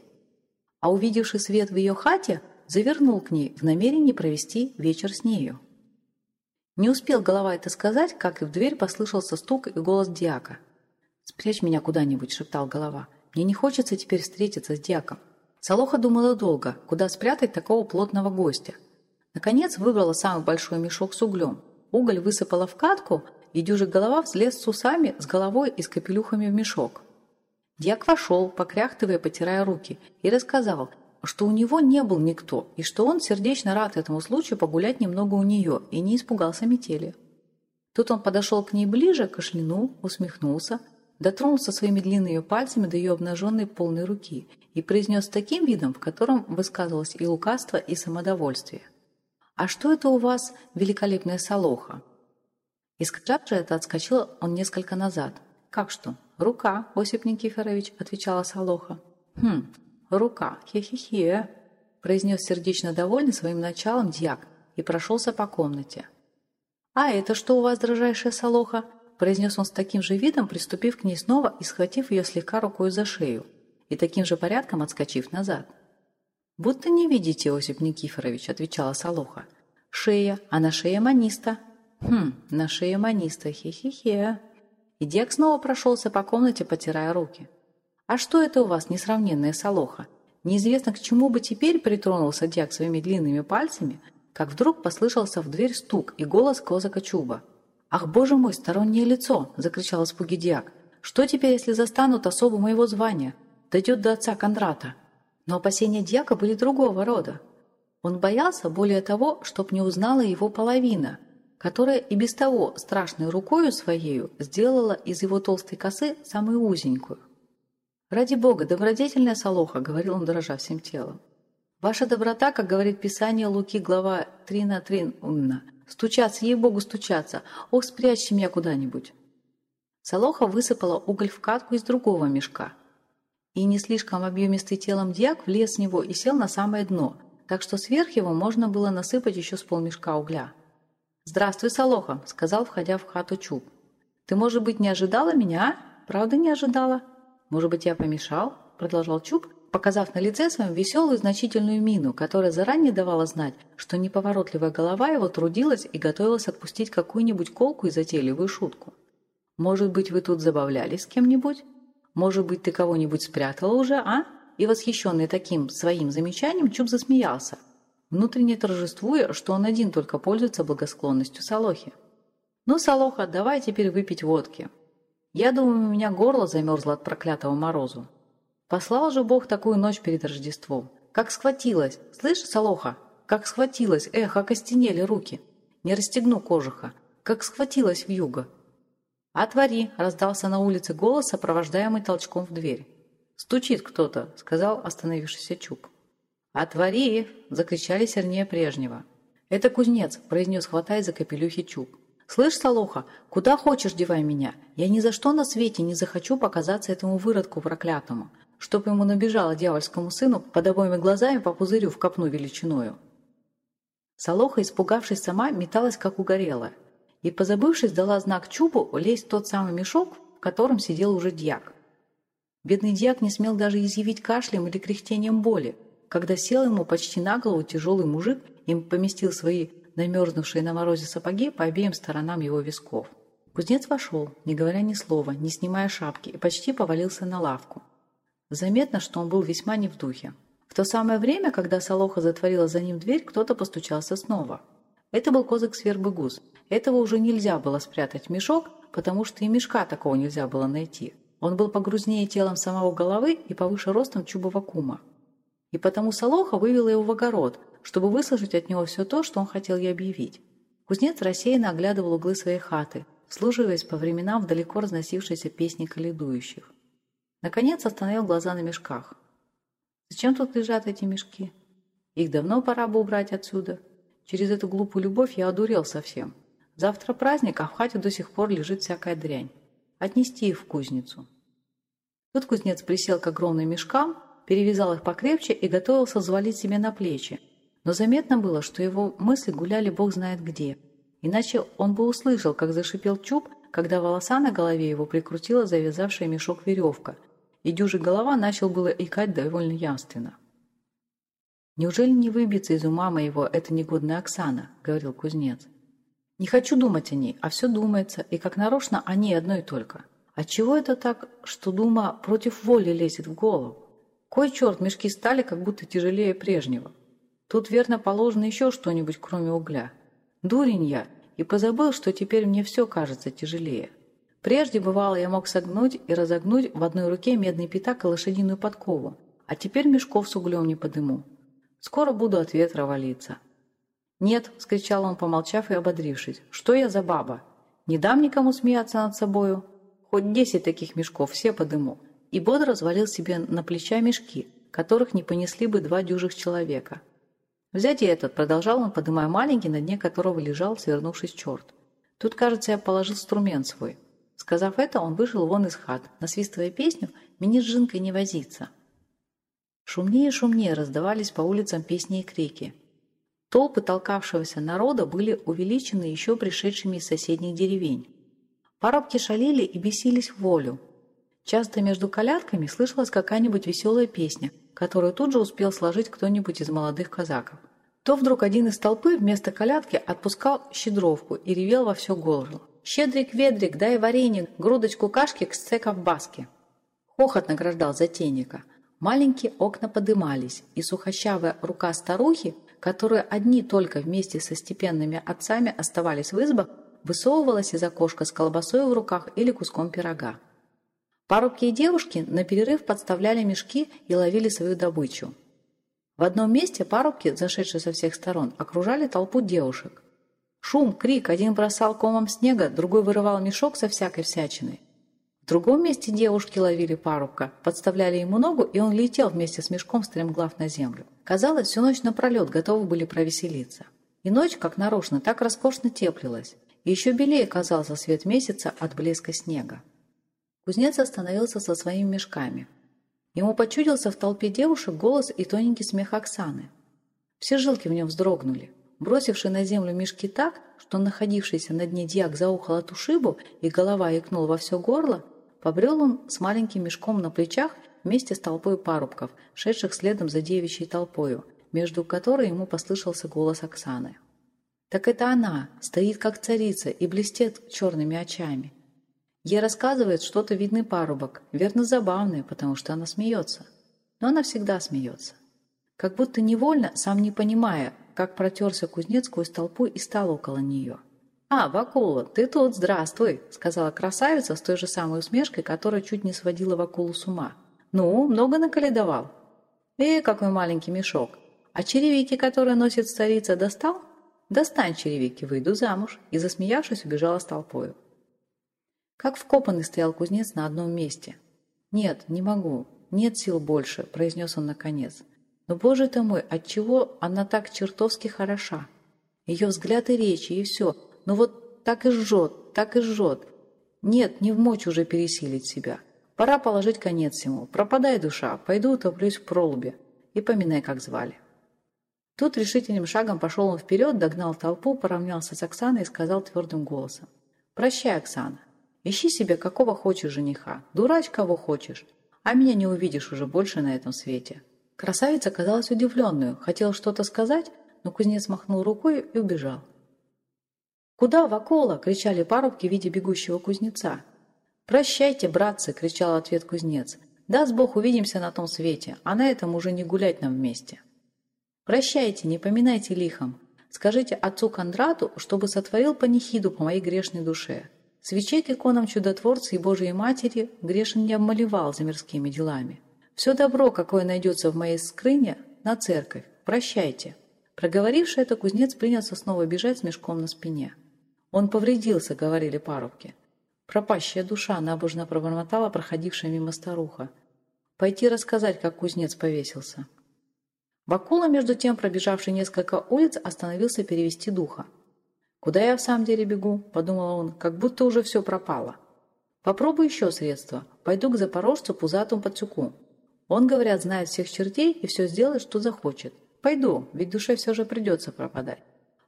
А увидевший свет в ее хате, завернул к ней в намерении провести вечер с нею. Не успел голова это сказать, как и в дверь послышался стук и голос дьяка. «Спрячь меня куда-нибудь», — шептал голова. «Мне не хочется теперь встретиться с дьяком». Солоха думала долго, куда спрятать такого плотного гостя. Наконец выбрала самый большой мешок с углем — Уголь высыпала в катку, и дюжик голова взлез с усами, с головой и с капелюхами в мешок. Дьяк вошел, покряхтывая, потирая руки, и рассказал, что у него не был никто, и что он сердечно рад этому случаю погулять немного у нее и не испугался метели. Тут он подошел к ней ближе, кашлянул, усмехнулся, дотронулся своими длинными пальцами до ее обнаженной полной руки и произнес таким видом, в котором высказывалось и лукавство, и самодовольствие. «А что это у вас, великолепная солоха?» Искажавший это отскочил он несколько назад. «Как что?» «Рука, Осип Никифорович», — отвечала Солоха. «Хм, рука, хе-хе-хе», — произнес сердечно довольный своим началом дьяк и прошелся по комнате. «А это что у вас, дрожайшая Солоха?» — произнес он с таким же видом, приступив к ней снова и схватив ее слегка рукой за шею, и таким же порядком отскочив назад. «Будто не видите, Осип Никифорович», — отвечала Солоха. «Шея, а на шее маниста». «Хм, на шее маниста, хе-хе-хе». И Дек снова прошелся по комнате, потирая руки. «А что это у вас, несравненная Солоха? Неизвестно, к чему бы теперь притронулся Дек своими длинными пальцами, как вдруг послышался в дверь стук и голос Козака Чуба. «Ах, боже мой, стороннее лицо!» – закричал испуги Диак. «Что теперь, если застанут особу моего звания? Дойдет до отца Кондрата!» Но опасения дьяка были другого рода. Он боялся более того, чтоб не узнала его половина, которая и без того страшной рукою своею сделала из его толстой косы самую узенькую. «Ради Бога, добродетельная Солоха», — говорил он, дрожа всем телом. «Ваша доброта, как говорит Писание Луки, глава 3 на 3, умна. Стучаться, ей-богу, стучаться. Ох, спрячьте меня куда-нибудь». Солоха высыпала уголь в катку из другого мешка — и не слишком объемистый телом дьяк влез в него и сел на самое дно, так что сверх его можно было насыпать еще с полмешка угля. «Здравствуй, Солоха», — сказал, входя в хату Чуб. «Ты, может быть, не ожидала меня, а? Правда, не ожидала? Может быть, я помешал?» — продолжал Чуб, показав на лице своем веселую значительную мину, которая заранее давала знать, что неповоротливая голова его трудилась и готовилась отпустить какую-нибудь колку и затейливую шутку. «Может быть, вы тут забавлялись с кем-нибудь? Может быть, ты кого-нибудь спрятала уже, а?» И восхищенный таким своим замечанием, Чуб засмеялся, внутренне торжествуя, что он один только пользуется благосклонностью Салохи. «Ну, Салоха, давай теперь выпить водки. Я думаю, у меня горло замерзло от проклятого морозу. Послал же Бог такую ночь перед Рождеством. Как схватилась! Слышь, Салоха, как схватилась! Эх, окостенели руки! Не расстегну кожуха! Как схватилась в юго!» «Отвори!» – раздался на улице голос, сопровождаемый толчком в дверь. «Стучит кто-то», — сказал остановившийся Чуб. «Отвори!» — закричали сильнее прежнего. «Это кузнец», — произнес, хватая за капелюхи Чуб. «Слышь, Солоха, куда хочешь девай меня? Я ни за что на свете не захочу показаться этому выродку проклятому, чтоб ему набежало дьявольскому сыну под обоими глазами по пузырю в копну величиною». Солоха, испугавшись сама, металась, как угорелая, и, позабывшись, дала знак Чубу лезть в тот самый мешок, в котором сидел уже дьяк. Бедный дьяк не смел даже изъявить кашлем или кряхтением боли, когда сел ему почти на голову тяжелый мужик и поместил свои намерзнувшие на морозе сапоги по обеим сторонам его висков. Кузнец вошел, не говоря ни слова, не снимая шапки, и почти повалился на лавку. Заметно, что он был весьма не в духе. В то самое время, когда Солоха затворила за ним дверь, кто-то постучался снова. Это был козык свербы гус. Этого уже нельзя было спрятать в мешок, потому что и мешка такого нельзя было найти. Он был погрузнее телом самого головы и повыше ростом чубова кума. И потому Солоха вывела его в огород, чтобы выслушать от него все то, что он хотел ей объявить. Кузнец рассеянно оглядывал углы своей хаты, служиваясь по временам в далеко разносившейся песни каледующих. Наконец остановил глаза на мешках. «Зачем тут лежат эти мешки? Их давно пора бы убрать отсюда. Через эту глупую любовь я одурел совсем. Завтра праздник, а в хате до сих пор лежит всякая дрянь отнести их в кузницу. Тут кузнец присел к огромным мешкам, перевязал их покрепче и готовился взвалить себе на плечи. Но заметно было, что его мысли гуляли бог знает где. Иначе он бы услышал, как зашипел чуб, когда волоса на голове его прикрутила завязавшая мешок веревка, и дюжий голова начал было икать довольно явственно. «Неужели не выбьется из ума моего эта негодная Оксана?» — говорил кузнец. Не хочу думать о ней, а все думается, и как нарочно о ней одно и только. Отчего это так, что дума против воли лезет в голову? Кой черт, мешки стали как будто тяжелее прежнего. Тут верно положено еще что-нибудь, кроме угля. Дурень я, и позабыл, что теперь мне все кажется тяжелее. Прежде, бывало, я мог согнуть и разогнуть в одной руке медный пятак и лошадиную подкову, а теперь мешков с углем не подыму. Скоро буду от ветра валиться. «Нет», — вскричал он, помолчав и ободрившись, — «что я за баба? Не дам никому смеяться над собою. Хоть десять таких мешков, все подыму». И бодро развалил себе на плеча мешки, которых не понесли бы два дюжих человека. «Взять и этот», — продолжал он, подымая маленький, на дне которого лежал, свернувшись черт. «Тут, кажется, я положил инструмент свой». Сказав это, он вышел вон из хат, насвистывая песню «Мне с Жинкой не возиться». Шумнее и шумнее раздавались по улицам песни и крики. Толпы толкавшегося народа были увеличены еще пришедшими из соседних деревень. Парубки шалили и бесились в волю. Часто между колядками слышалась какая-нибудь веселая песня, которую тут же успел сложить кто-нибудь из молодых казаков. То вдруг один из толпы вместо колядки отпускал щедровку и ревел во все горло. «Щедрик-ведрик, дай варенье, грудочку кашки к сцека в баске!» Хохот награждал затейника. Маленькие окна подымались, и сухощавая рука старухи которые одни только вместе со степенными отцами оставались в избах, высовывалась из окошка с колбасой в руках или куском пирога. Парубки и девушки на перерыв подставляли мешки и ловили свою добычу. В одном месте парубки, зашедшие со всех сторон, окружали толпу девушек. Шум, крик, один бросал комом снега, другой вырывал мешок со всякой всячиной. В другом месте девушки ловили парубка, подставляли ему ногу, и он летел вместе с мешком стремглав на землю. Казалось, всю ночь напролет готовы были провеселиться. И ночь, как нарочно, так роскошно теплилась. И еще белее казался свет месяца от блеска снега. Кузнец остановился со своими мешками. Ему почудился в толпе девушек голос и тоненький смех Оксаны. Все жилки в нем вздрогнули. Бросивший на землю мешки так, что находившийся на дне дьяк заухал от ушибу и голова икнула во все горло, побрел он с маленьким мешком на плечах вместе с толпой парубков, шедших следом за девичьей толпою, между которой ему послышался голос Оксаны. «Так это она, стоит как царица и блестит черными очами. Ей рассказывает что-то видный парубок, верно забавный, потому что она смеется. Но она всегда смеется. Как будто невольно, сам не понимая, как протерся кузнец сквозь толпу и стал около нее. «А, Вакула, ты тут, здравствуй!» — сказала красавица с той же самой усмешкой, которая чуть не сводила Вакулу с ума. «Ну, много наколедовал?» «Эй, какой маленький мешок! А черевики, которые носит старица, достал?» «Достань черевики, выйду замуж!» И, засмеявшись, убежала с толпою. Как вкопанный стоял кузнец на одном месте. «Нет, не могу, нет сил больше», – произнес он наконец. «Но, боже ты мой, отчего она так чертовски хороша? Ее взгляд и речи, и все. Ну вот так и жжет, так и жжет. Нет, не в мочь уже пересилить себя. Пора положить конец ему. Пропадай, душа, пойду утоплюсь в пролубе. И поминай, как звали». Тут решительным шагом пошел он вперед, догнал толпу, поравнялся с Оксаной и сказал твердым голосом. «Прощай, Оксана. Ищи себе какого хочешь жениха, дурач кого хочешь, а меня не увидишь уже больше на этом свете». Красавица казалась удивленную, хотела что-то сказать, но кузнец махнул рукой и убежал. «Куда, Вакола?» – кричали парубки, видя бегущего кузнеца. «Прощайте, братцы!» – кричал ответ кузнец. «Даст Бог, увидимся на том свете, а на этом уже не гулять нам вместе». «Прощайте, не поминайте лихом. Скажите отцу Кондрату, чтобы сотворил панихиду по моей грешной душе. Свечей к иконам чудотворца и Божией Матери грешен не обмалевал за мирскими делами. Все добро, какое найдется в моей скрыне, на церковь. Прощайте». Проговоривший это, кузнец принялся снова бежать с мешком на спине. «Он повредился», — говорили парубки. Пропащая душа набожно пробормотала проходившая мимо старуха. «Пойти рассказать, как кузнец повесился». Вакула, между тем, пробежавший несколько улиц, остановился перевести духа. «Куда я в самом деле бегу?» – подумал он, как будто уже все пропало. «Попробую еще средства. Пойду к запорожцу пузатому пацюку. Он, говорят, знает всех чертей и все сделает, что захочет. Пойду, ведь душе все же придется пропадать».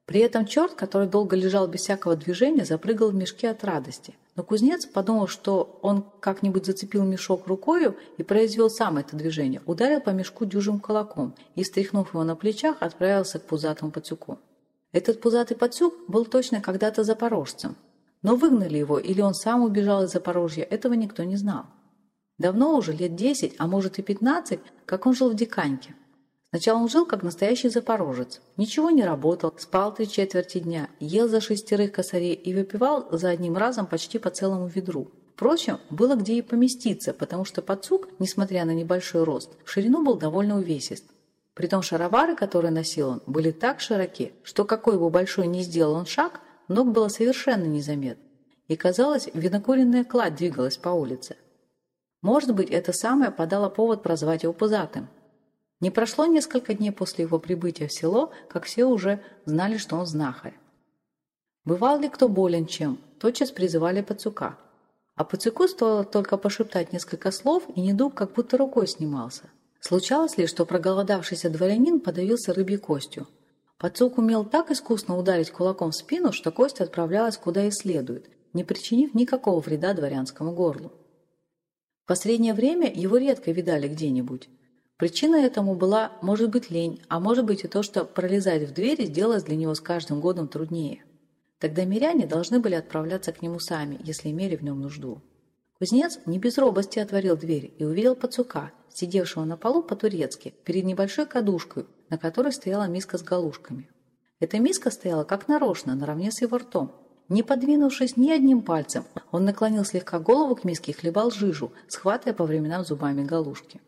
При этом черт, который долго лежал без всякого движения, запрыгал в мешке от радости. Но кузнец подумал, что он как-нибудь зацепил мешок рукою и произвел сам это движение, ударил по мешку дюжим кулаком и, стряхнув его на плечах, отправился к пузатому пацюку. Этот пузатый пацюк был точно когда-то запорожцем. Но выгнали его, или он сам убежал из Запорожья, этого никто не знал. Давно уже, лет 10, а может и 15, как он жил в Диканьке. Сначала он жил как настоящий запорожец. Ничего не работал, спал три четверти дня, ел за шестерых косарей и выпивал за одним разом почти по целому ведру. Впрочем, было где и поместиться, потому что пацук, несмотря на небольшой рост, в ширину был довольно увесист. Притом шаровары, которые носил он, были так широки, что какой бы большой ни сделал он шаг, ног было совершенно незаметно. И казалось, винокуренная кладь двигалась по улице. Может быть, это самое подало повод прозвать его пузатым. Не прошло несколько дней после его прибытия в село, как все уже знали, что он знахарь. Бывал ли кто болен чем, тотчас призывали пацука. А пацуку стоило только пошептать несколько слов, и недуг как будто рукой снимался. Случалось ли, что проголодавшийся дворянин подавился рыбьей костью? Пацук умел так искусно ударить кулаком в спину, что кость отправлялась куда и следует, не причинив никакого вреда дворянскому горлу. В последнее время его редко видали где-нибудь. Причина этому была, может быть, лень, а может быть и то, что пролезать в двери сделалось для него с каждым годом труднее. Тогда миряне должны были отправляться к нему сами, если имели в нем нужду. Кузнец не без робости отворил дверь и увидел пацука, сидевшего на полу по-турецки, перед небольшой кадушкой, на которой стояла миска с галушками. Эта миска стояла как нарочно, наравне с его ртом. Не подвинувшись ни одним пальцем, он наклонил слегка голову к миске и хлебал жижу, схватывая по временам зубами галушки.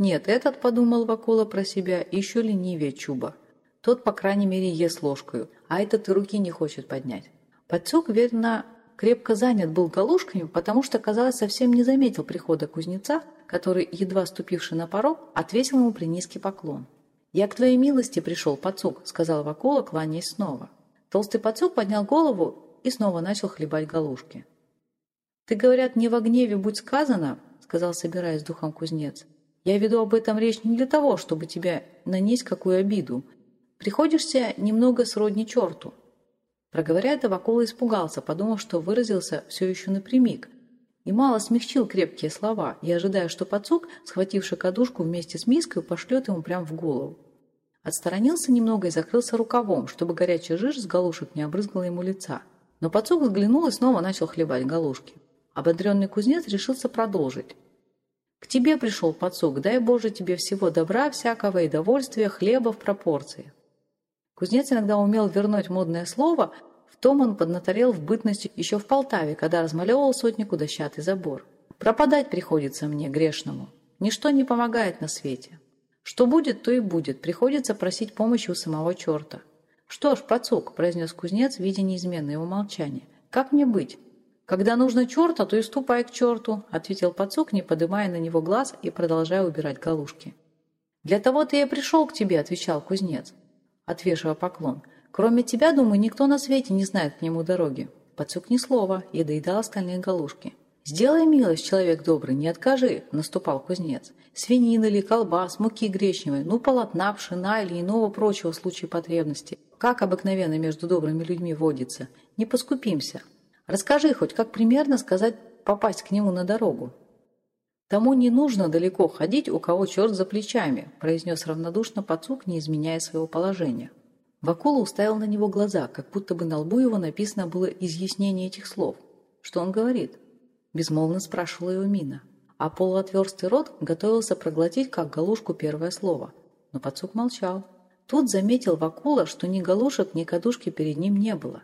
Нет, этот, подумал Вакула про себя, еще ленивее Чуба. Тот, по крайней мере, ест ложкою, а этот и руки не хочет поднять. Пацук, верно, крепко занят был галушками, потому что, казалось, совсем не заметил прихода кузнеца, который, едва ступивший на порог, отвесил ему принизкий поклон. «Я к твоей милости пришел, пацук», — сказал Вакула, кланяясь снова. Толстый пацук поднял голову и снова начал хлебать галушки. «Ты, говорят, не во гневе будь сказано», — сказал, собираясь духом кузнец. «Я веду об этом речь не для того, чтобы тебя нанесть какую обиду. Приходишься немного сродни черту». Проговоря это, Вакула испугался, подумав, что выразился все еще напрямик, и мало смягчил крепкие слова, и ожидая, что пацук, схвативший кадушку вместе с миской, пошлет ему прямо в голову. Отсторонился немного и закрылся рукавом, чтобы горячая жижа с галушек не обрызгала ему лица. Но пацук взглянул и снова начал хлебать галушки. Ободренный кузнец решился продолжить. «К тебе пришел пацук, дай Боже тебе всего добра всякого и довольствия, хлеба в пропорции». Кузнец иногда умел вернуть модное слово, в том он поднаторел в бытности еще в Полтаве, когда размалевывал сотнику дощатый забор. «Пропадать приходится мне, грешному. Ничто не помогает на свете. Что будет, то и будет. Приходится просить помощи у самого черта. «Что ж, пацук», – произнес кузнец, видя неизменное его молчание, – «как мне быть?» «Когда нужно черта, то и ступай к черту», – ответил пацук, не поднимая на него глаз и продолжая убирать галушки. «Для того-то я пришел к тебе», – отвечал кузнец, отвешивая поклон. «Кроме тебя, думаю, никто на свете не знает к нему дороги». Пацук ни слова и доедал остальные галушки. «Сделай милость, человек добрый, не откажи», – наступал кузнец. «Свинина или колбас, муки гречневой, ну полотна, пшена или иного прочего в случае потребности. Как обыкновенно между добрыми людьми водится. Не поскупимся. Расскажи хоть, как примерно сказать попасть к нему на дорогу». «Тому не нужно далеко ходить, у кого черт за плечами», – произнес равнодушно пацук, не изменяя своего положения. Вакула уставил на него глаза, как будто бы на лбу его написано было изъяснение этих слов. Что он говорит? Безмолвно спрашивала его Мина. А полуотверстый рот готовился проглотить, как галушку, первое слово. Но пацук молчал. Тут заметил Вакула, что ни галушек, ни кадушки перед ним не было.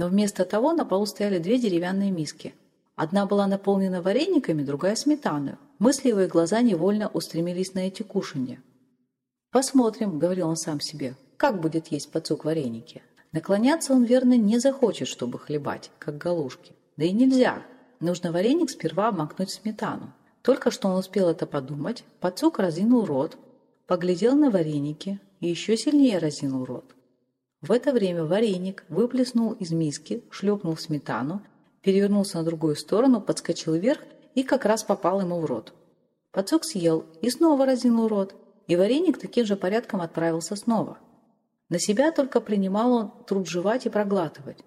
Но вместо того на полу стояли две деревянные миски. Одна была наполнена варениками, другая сметаной. Мысли его и глаза невольно устремились на эти кушанья. «Посмотрим», — говорил он сам себе, — «как будет есть пацук вареники». Наклоняться он, верно, не захочет, чтобы хлебать, как галушки. Да и нельзя, Нужно вареник сперва обмакнуть в сметану. Только что он успел это подумать, пацук разинул рот, поглядел на вареники и еще сильнее разинул рот. В это время вареник выплеснул из миски, шлепнул сметану, перевернулся на другую сторону, подскочил вверх и как раз попал ему в рот. Пацук съел и снова разинул рот, и вареник таким же порядком отправился снова. На себя только принимал он труд жевать и проглатывать.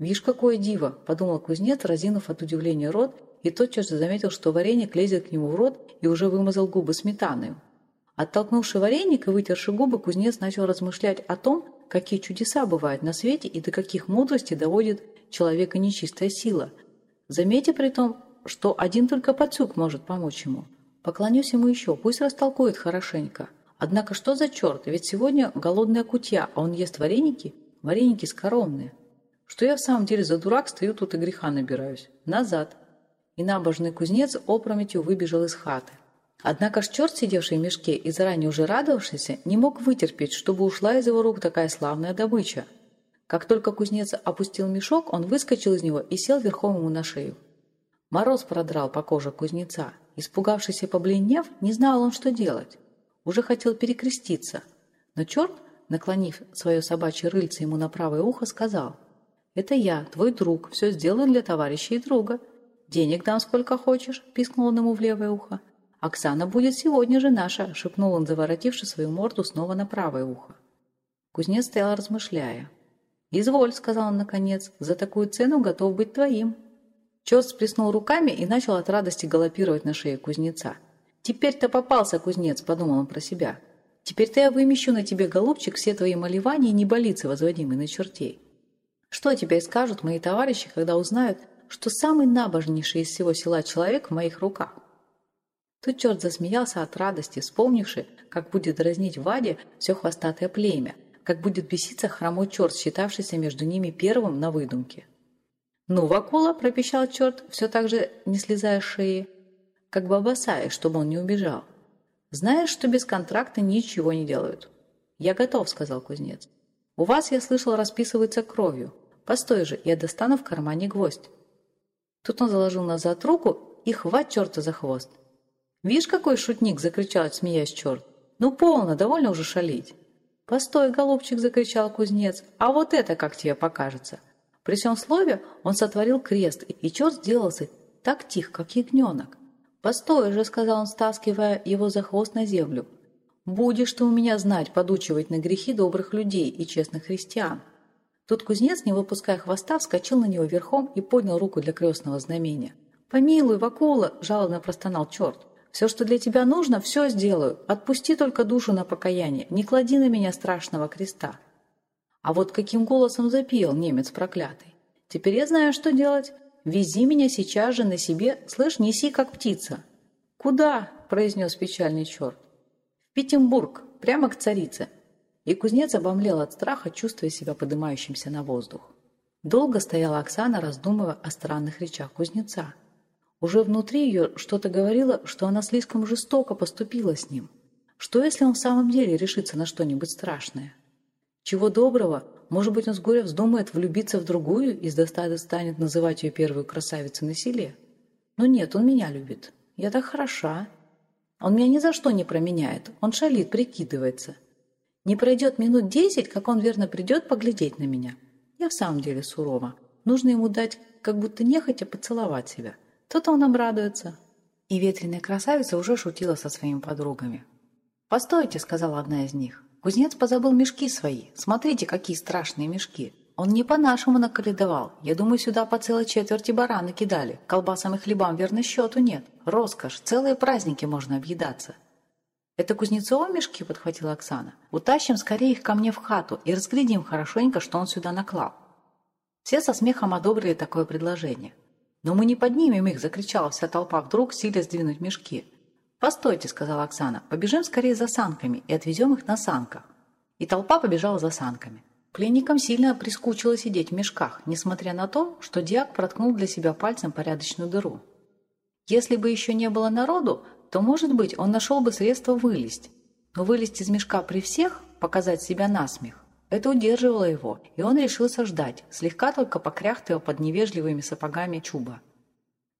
«Вишь, какое диво!» – подумал кузнец, разинув от удивления рот, и тотчас же заметил, что вареник лезет к нему в рот и уже вымазал губы сметаной. Оттолкнувший вареник и вытерши губы, кузнец начал размышлять о том, какие чудеса бывают на свете и до каких мудростей доводит человека нечистая сила. Заметьте при том, что один только пацук может помочь ему. Поклонюсь ему еще, пусть растолкует хорошенько. Однако что за черт, ведь сегодня голодная кутья, а он ест вареники? Вареники скоромные что я в самом деле за дурак стою тут и греха набираюсь. Назад. И набожный кузнец опрометью выбежал из хаты. Однако ж черт, сидевший в мешке и заранее уже радовавшийся, не мог вытерпеть, чтобы ушла из его рук такая славная добыча. Как только кузнец опустил мешок, он выскочил из него и сел верхом ему на шею. Мороз продрал по коже кузнеца. Испугавшись и побледнев, не знал он, что делать. Уже хотел перекреститься. Но черт, наклонив свое собачье рыльце ему на правое ухо, сказал – «Это я, твой друг, все сделаю для товарища и друга. Денег дам сколько хочешь», – пискнул он ему в левое ухо. «Оксана будет сегодня же наша», – шепнул он, заворотивши свою морду снова на правое ухо. Кузнец стоял, размышляя. «Изволь», – сказал он наконец, – «за такую цену готов быть твоим». Черт сплеснул руками и начал от радости галопировать на шее кузнеца. «Теперь-то попался, кузнец», – подумал он про себя. «Теперь-то я вымещу на тебе, голубчик, все твои малевания и неболицы, возводимые на чертей». Что теперь скажут мои товарищи, когда узнают, что самый набожнейший из всего села человек в моих руках? Тут черт засмеялся от радости, вспомнивши, как будет дразнить Ваде все хвостатое племя, как будет беситься хромой черт, считавшийся между ними первым на выдумке. «Ну, Вакула!» – пропищал черт, все так же не слезая с шеи, как опасаясь, чтобы он не убежал. «Знаешь, что без контракта ничего не делают?» «Я готов», – сказал кузнец. «У вас, я слышал, расписывается кровью. Постой же, я достану в кармане гвоздь. Тут он заложил назад руку и хвать черта за хвост. «Видишь, какой шутник!» – закричал, смеясь черт. «Ну полно, довольно уже шалить!» «Постой, голубчик!» – закричал кузнец. «А вот это как тебе покажется!» При всем слове он сотворил крест, и черт сделался так тих, как ягненок. «Постой же», — сказал он, стаскивая его за хвост на землю. «Будешь ты у меня знать, подучивать на грехи добрых людей и честных христиан». Тут кузнец, не выпуская хвоста, вскочил на него верхом и поднял руку для крестного знамения. «Помилуй, Вакула!» – жалобно простонал черт. «Все, что для тебя нужно, все сделаю. Отпусти только душу на покаяние. Не клади на меня страшного креста». А вот каким голосом запел немец проклятый. «Теперь я знаю, что делать. Вези меня сейчас же на себе, слышь, неси как птица». «Куда?» – произнес печальный черт. «В Петербург, прямо к царице». И кузнец обомлел от страха, чувствуя себя поднимающимся на воздух. Долго стояла Оксана, раздумывая о странных речах кузнеца. Уже внутри ее что-то говорило, что она слишком жестоко поступила с ним. Что, если он в самом деле решится на что-нибудь страшное? Чего доброго, может быть, он с горя вздумает влюбиться в другую и с достаты станет называть ее первую красавицей на селе? Но нет, он меня любит. Я так хороша. Он меня ни за что не променяет. Он шалит, прикидывается. Не пройдет минут десять, как он верно придет поглядеть на меня. Я в самом деле сурова. Нужно ему дать, как будто нехотя поцеловать себя. То-то он обрадуется. И ветреная красавица уже шутила со своими подругами. «Постойте», — сказала одна из них. «Кузнец позабыл мешки свои. Смотрите, какие страшные мешки. Он не по-нашему наколедовал. Я думаю, сюда по целой четверти барана кидали. Колбасам и хлебам верно счету нет. Роскошь, целые праздники можно объедаться. «Это Кузнецова мешки?» – подхватила Оксана. «Утащим скорее их ко мне в хату и разглядим хорошенько, что он сюда наклал». Все со смехом одобрили такое предложение. «Но мы не поднимем их!» – закричала вся толпа вдруг, силя сдвинуть мешки. «Постойте!» – сказала Оксана. «Побежим скорее за санками и отвезем их на санках». И толпа побежала за санками. Пленникам сильно прискучило сидеть в мешках, несмотря на то, что Диак проткнул для себя пальцем порядочную дыру. Если бы еще не было народу, то, может быть, он нашел бы средство вылезть. Но вылезть из мешка при всех, показать себя насмех, это удерживало его, и он решился ждать, слегка только покряхтывая под невежливыми сапогами Чуба.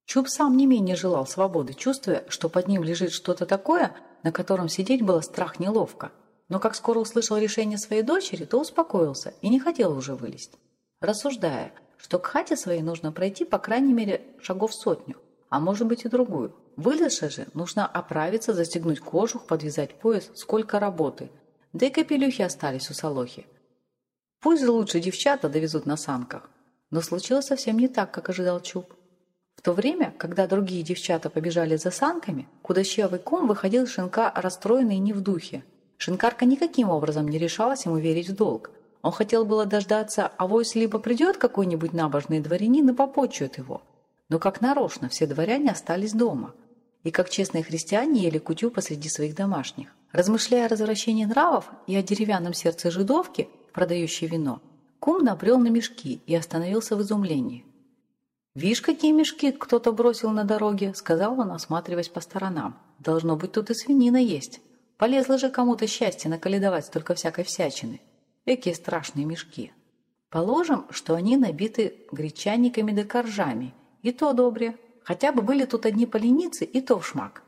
Чуб сам не менее желал свободы, чувствуя, что под ним лежит что-то такое, на котором сидеть было страх неловко. Но как скоро услышал решение своей дочери, то успокоился и не хотел уже вылезть, рассуждая, что к хате своей нужно пройти по крайней мере шагов сотню, а может быть и другую. Вылезши же, нужно оправиться, застегнуть кожух, подвязать пояс, сколько работы. Да и капелюхи остались у Солохи. Пусть лучше девчата довезут на санках. Но случилось совсем не так, как ожидал Чуб. В то время, когда другие девчата побежали за санками, кудощавый ком выходил шинка расстроенный не в духе. Шинкарка никаким образом не решалась ему верить в долг. Он хотел было дождаться, а вось либо придет какой-нибудь набожный дворянин и попочует его. Но как нарочно все дворяне остались дома – и как честные христиане ели кутю посреди своих домашних. Размышляя о развращении нравов и о деревянном сердце жидовки, продающей вино, кум набрел на мешки и остановился в изумлении. «Вишь, какие мешки кто-то бросил на дороге», — сказал он, осматриваясь по сторонам. «Должно быть, тут и свинина есть. Полезло же кому-то счастье наколедовать столько всякой всячины. Какие страшные мешки. Положим, что они набиты гречанниками да коржами. И то добре. Хотя бы были тут одни поленицы, и то в шмак.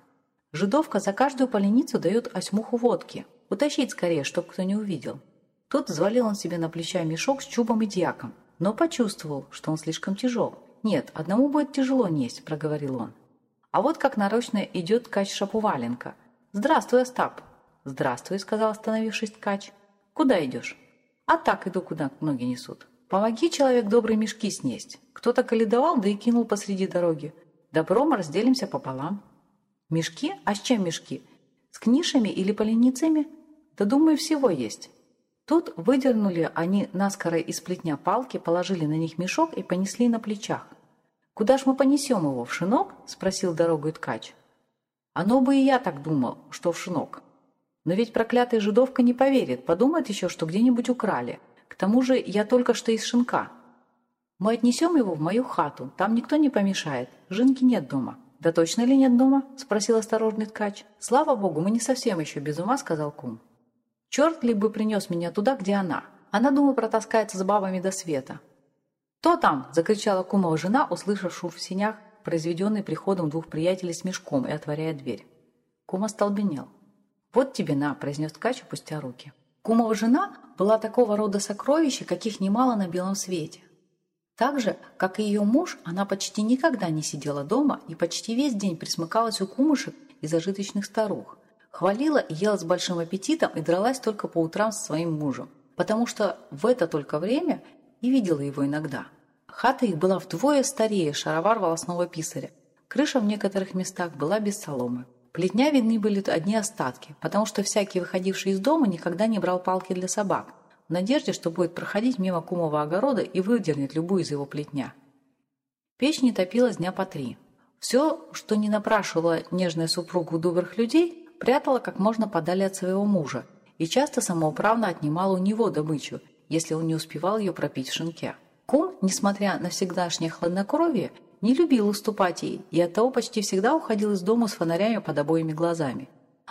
Жидовка за каждую поленицу дает осьмуху водки. Утащить скорее, чтоб кто не увидел. Тут взвалил он себе на плеча мешок с чубом и дьяком, но почувствовал, что он слишком тяжел. «Нет, одному будет тяжело несть», — проговорил он. А вот как нарочно идет ткач Шапуваленко. «Здравствуй, Остап!» «Здравствуй», — сказал остановившись ткач. «Куда идешь?» «А так иду, куда ноги несут». «Помоги, человек добрый, мешки снесть». Кто-то каледовал, да и кинул посреди дороги. Добром разделимся пополам. Мешки? А с чем мешки? С книшами или поленницами? Да, думаю, всего есть. Тут выдернули они наскоро из плетня палки, положили на них мешок и понесли на плечах. «Куда ж мы понесем его, в шинок?» – спросил дорогой ткач. «Оно бы и я так думал, что в шинок. Но ведь проклятая жидовка не поверит, подумает еще, что где-нибудь украли. К тому же я только что из шинка. Мы отнесем его в мою хату, там никто не помешает, Жинки нет дома». «Да точно ли нет дома?» – спросил осторожный ткач. «Слава богу, мы не совсем еще без ума», – сказал кум. «Черт ли бы принес меня туда, где она? Она, думаю, протаскается с бабами до света». «Кто там?» – закричала кумова жена, услышав шум в синях, произведенный приходом двух приятелей с мешком и отворяя дверь. Кум остолбенел. «Вот тебе на», – произнес ткач, опустя руки. Кумова жена была такого рода сокровища, каких немало на белом свете. Так же, как и ее муж, она почти никогда не сидела дома и почти весь день присмыкалась у кумышек и зажиточных старух. Хвалила и ела с большим аппетитом и дралась только по утрам со своим мужем, потому что в это только время и видела его иногда. Хата их была вдвое старее шаровар волосного писаря. Крыша в некоторых местах была без соломы. Плетня видны были одни остатки, потому что всякий, выходивший из дома, никогда не брал палки для собак, в надежде, что будет проходить мимо кумового огорода и выдернет любую из его плетня. Печь не топилась дня по три. Все, что не напрашивала нежная супругу добрых людей, прятала как можно подали от своего мужа и часто самоуправно отнимала у него добычу, если он не успевал ее пропить в шинке. Кум, несмотря на всегдашнее хладнокровие, не любил уступать ей и оттого почти всегда уходил из дома с фонарями под обоими глазами.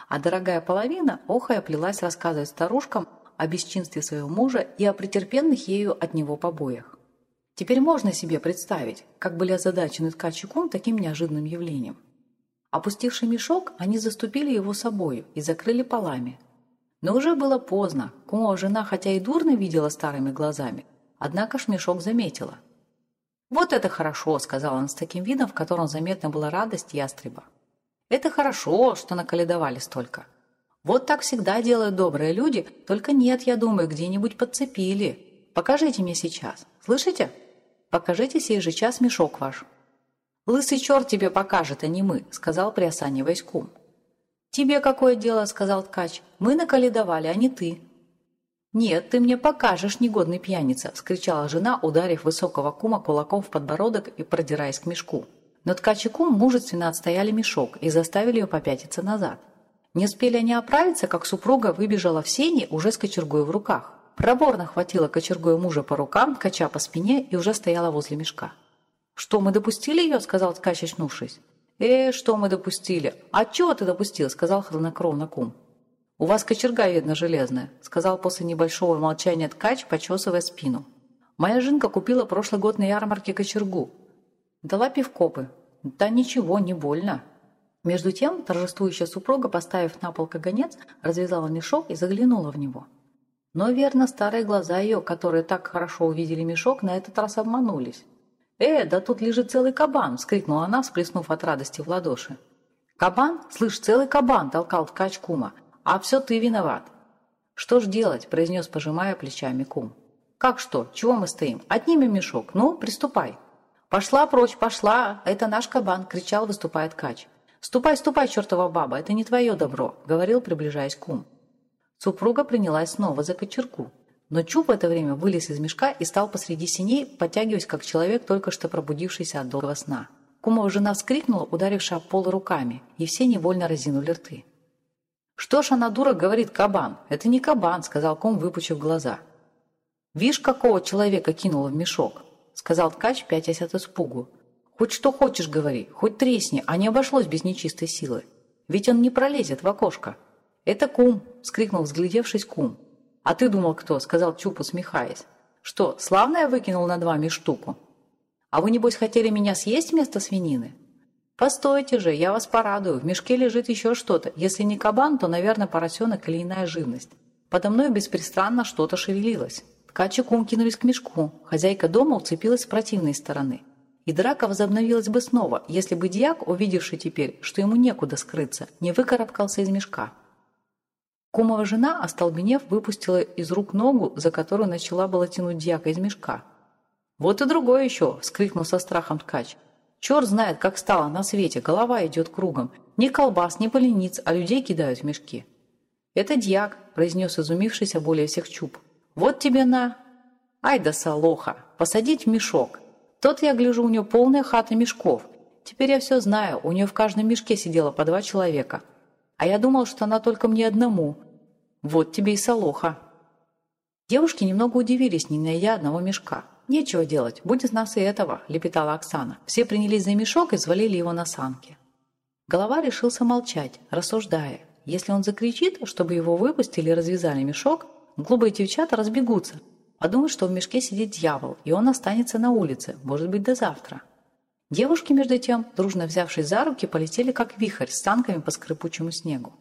А дорогая половина, охая, плелась рассказывать старушкам о бесчинстве своего мужа и о претерпенных ею от него побоях. Теперь можно себе представить, как были озадачены ткач и таким неожиданным явлением. Опустивший мешок, они заступили его собою и закрыли полами. Но уже было поздно. Кумова жена, хотя и дурно видела старыми глазами, однако ж мешок заметила. «Вот это хорошо», — сказала она с таким видом, в котором заметна была радость ястреба. «Это хорошо, что наколедовали столько. Вот так всегда делают добрые люди, только нет, я думаю, где-нибудь подцепили. Покажите мне сейчас. Слышите? Покажите сей же час мешок ваш. Лысый черт тебе покажет, а не мы, сказал приосаниваясь кум. Тебе какое дело, сказал ткач. Мы наколедовали, а не ты. «Нет, ты мне покажешь, негодный пьяница!» – вскричала жена, ударив высокого кума кулаком в подбородок и продираясь к мешку. Но ткач и кум мужественно отстояли мешок и заставили ее попятиться назад. Не успели они оправиться, как супруга выбежала в сени уже с кочергой в руках. Проборно хватила кочергой мужа по рукам, ткача по спине и уже стояла возле мешка. «Что, мы допустили ее?» – сказал ткач, очнувшись. «Э, что мы допустили? А чего ты допустил?» – сказал хладнокровно кум. «У вас кочерга, видно, железная», – сказал после небольшого молчания ткач, почесывая спину. «Моя жинка купила прошлый год на ярмарке кочергу. Дала пивкопы. Да ничего, не больно». Между тем торжествующая супруга, поставив на пол каганец, развязала мешок и заглянула в него. Но, верно, старые глаза ее, которые так хорошо увидели мешок, на этот раз обманулись. «Э, да тут лежит целый кабан!» – вскрикнула она, всплеснув от радости в ладоши. «Кабан? Слышь, целый кабан!» – толкал ткач кума. «А все ты виноват!» «Что ж делать?» – произнес, пожимая плечами кум. «Как что? Чего мы стоим? Отнимем мешок. Ну, приступай!» «Пошла прочь, пошла! Это наш кабан!» – кричал, выступая ткач. «Ступай, ступай, чертова баба, это не твое добро», — говорил, приближаясь кум. Супруга принялась снова за кочерку. Но Чуб в это время вылез из мешка и стал посреди синей, подтягиваясь, как человек, только что пробудившийся от долгого сна. Кумова жена вскрикнула, ударившая пол руками, и все невольно разинули рты. «Что ж она, дура, говорит кабан? Это не кабан», — сказал кум, выпучив глаза. «Вишь, какого человека кинула в мешок», — сказал ткач, пятясь от испугу. Хоть что хочешь говори, хоть тресни, а не обошлось без нечистой силы. Ведь он не пролезет в окошко. «Это кум!» — вскрикнул, взглядевшись кум. «А ты думал, кто?» — сказал Чуп, усмехаясь. «Что, славно я выкинул над вами штуку? А вы, небось, хотели меня съесть вместо свинины?» «Постойте же, я вас порадую. В мешке лежит еще что-то. Если не кабан, то, наверное, поросенок или иная живность. Подо мной беспрестанно что-то шевелилось». Ткач и кум кинулись к мешку. Хозяйка дома уцепилась с противной стороны. И драка возобновилась бы снова, если бы дьяк, увидевший теперь, что ему некуда скрыться, не выкарабкался из мешка. Кумова жена, остолбенев, выпустила из рук ногу, за которую начала было тянуть дьяка из мешка. «Вот и другое еще!» – вскрикнул со страхом ткач. «Черт знает, как стало на свете, голова идет кругом. Ни колбас, ни полениц, а людей кидают в мешки». «Это дьяк», – произнес изумившийся более всех чуб. «Вот тебе на...» «Ай да солоха! Посадить в мешок! Тот, я гляжу, у нее полная хата мешков. Теперь я все знаю, у нее в каждом мешке сидело по два человека. А я думал, что она только мне одному. Вот тебе и солоха. Девушки немного удивились, не найдя одного мешка. «Нечего делать, будет нас и этого», – лепетала Оксана. Все принялись за мешок и свалили его на санки. Голова решился молчать, рассуждая. Если он закричит, чтобы его выпустили и развязали мешок, глупые девчата разбегутся, Подумать, что в мешке сидит дьявол, и он останется на улице, может быть, до завтра. Девушки, между тем, дружно взявшись за руки, полетели как вихрь с санками по скрипучему снегу.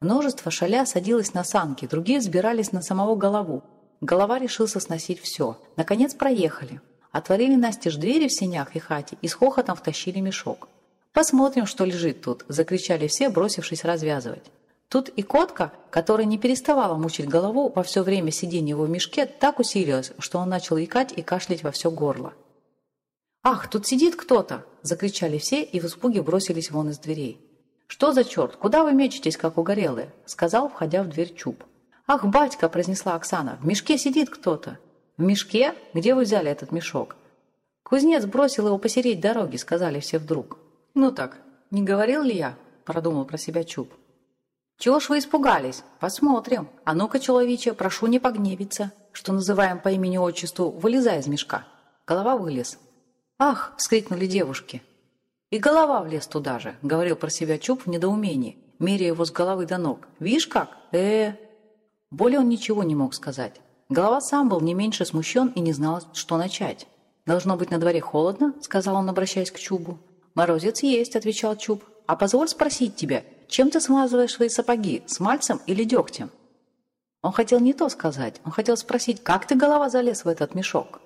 Множество шаля садилось на санки, другие взбирались на самого голову. Голова решился сносить все. Наконец проехали. Отворили настежь двери в сенях и хате и с хохотом втащили мешок. «Посмотрим, что лежит тут!» – закричали все, бросившись развязывать. Тут и котка, которая не переставала мучить голову во все время сидения его в мешке, так усилилась, что он начал икать и кашлять во все горло. «Ах, тут сидит кто-то!» – закричали все и в испуге бросились вон из дверей. «Что за черт? Куда вы мечетесь, как угорелые?» – сказал, входя в дверь Чуб. «Ах, батька!» – произнесла Оксана. «В мешке сидит кто-то». «В мешке? Где вы взяли этот мешок?» «Кузнец бросил его посереть дороги», – сказали все вдруг. «Ну так, не говорил ли я?» – продумал про себя Чуб. «Чего ж вы испугались? Посмотрим. А ну-ка, человече, прошу не погневиться, что называем по имени-отчеству, вылезай из мешка». Голова вылез. «Ах!» – вскрикнули девушки. «И голова влез туда же», – говорил про себя Чуб в недоумении, меряя его с головы до ног. «Вишь как? э. Более он ничего не мог сказать. Голова сам был не меньше смущен и не знал, что начать. «Должно быть на дворе холодно», – сказал он, обращаясь к Чубу. «Морозец есть», – отвечал Чуб. «А позволь спросить тебя, чем ты смазываешь свои сапоги, смальцем или дегтем?» Он хотел не то сказать, он хотел спросить, как ты, голова, залез в этот мешок?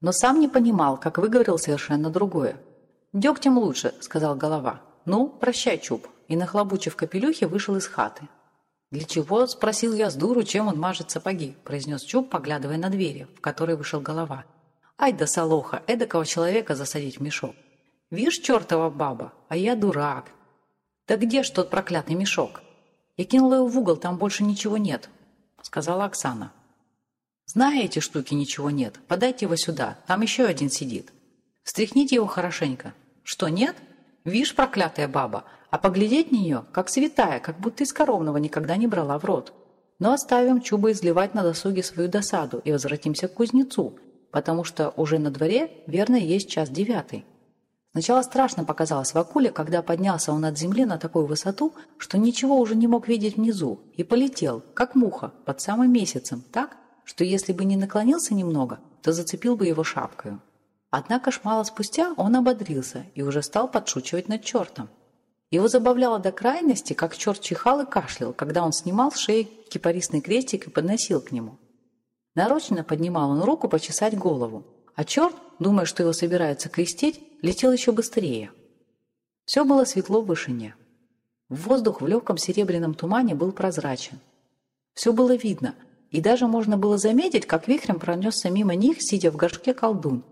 Но сам не понимал, как выговорил совершенно другое. «Дегтем лучше», – сказал голова. «Ну, прощай, Чуб», и, нахлобучив капелюхи, вышел из хаты. «Для чего?» – спросил я с дуру, чем он мажет сапоги, – произнес Чуб, поглядывая на двери, в которой вышел голова. «Ай да солоха, эдакого человека засадить в мешок! Вишь, чертова баба, а я дурак!» «Да где ж тот проклятый мешок?» «Я кинула его в угол, там больше ничего нет», – сказала Оксана. «Зная эти штуки, ничего нет. Подайте его сюда, там еще один сидит. Встряхните его хорошенько. Что, нет? Вишь, проклятая баба, а поглядеть нее, как святая, как будто из коровного никогда не брала в рот. Но оставим Чуба изливать на досуге свою досаду и возвратимся к кузнецу, потому что уже на дворе, верно, есть час девятый. Сначала страшно показалось Вакуле, когда поднялся он от земли на такую высоту, что ничего уже не мог видеть внизу, и полетел, как муха, под самым месяцем, так, что если бы не наклонился немного, то зацепил бы его шапкою. Однако ж мало спустя он ободрился и уже стал подшучивать над чертом. Его забавляло до крайности, как черт чихал и кашлял, когда он снимал с шеи кипарисный крестик и подносил к нему. Нарочно поднимал он руку почесать голову, а черт, думая, что его собираются крестить, летел еще быстрее. Все было светло в вышине. Воздух в легком серебряном тумане был прозрачен. Все было видно, и даже можно было заметить, как вихрем пронесся мимо них, сидя в горшке колдун.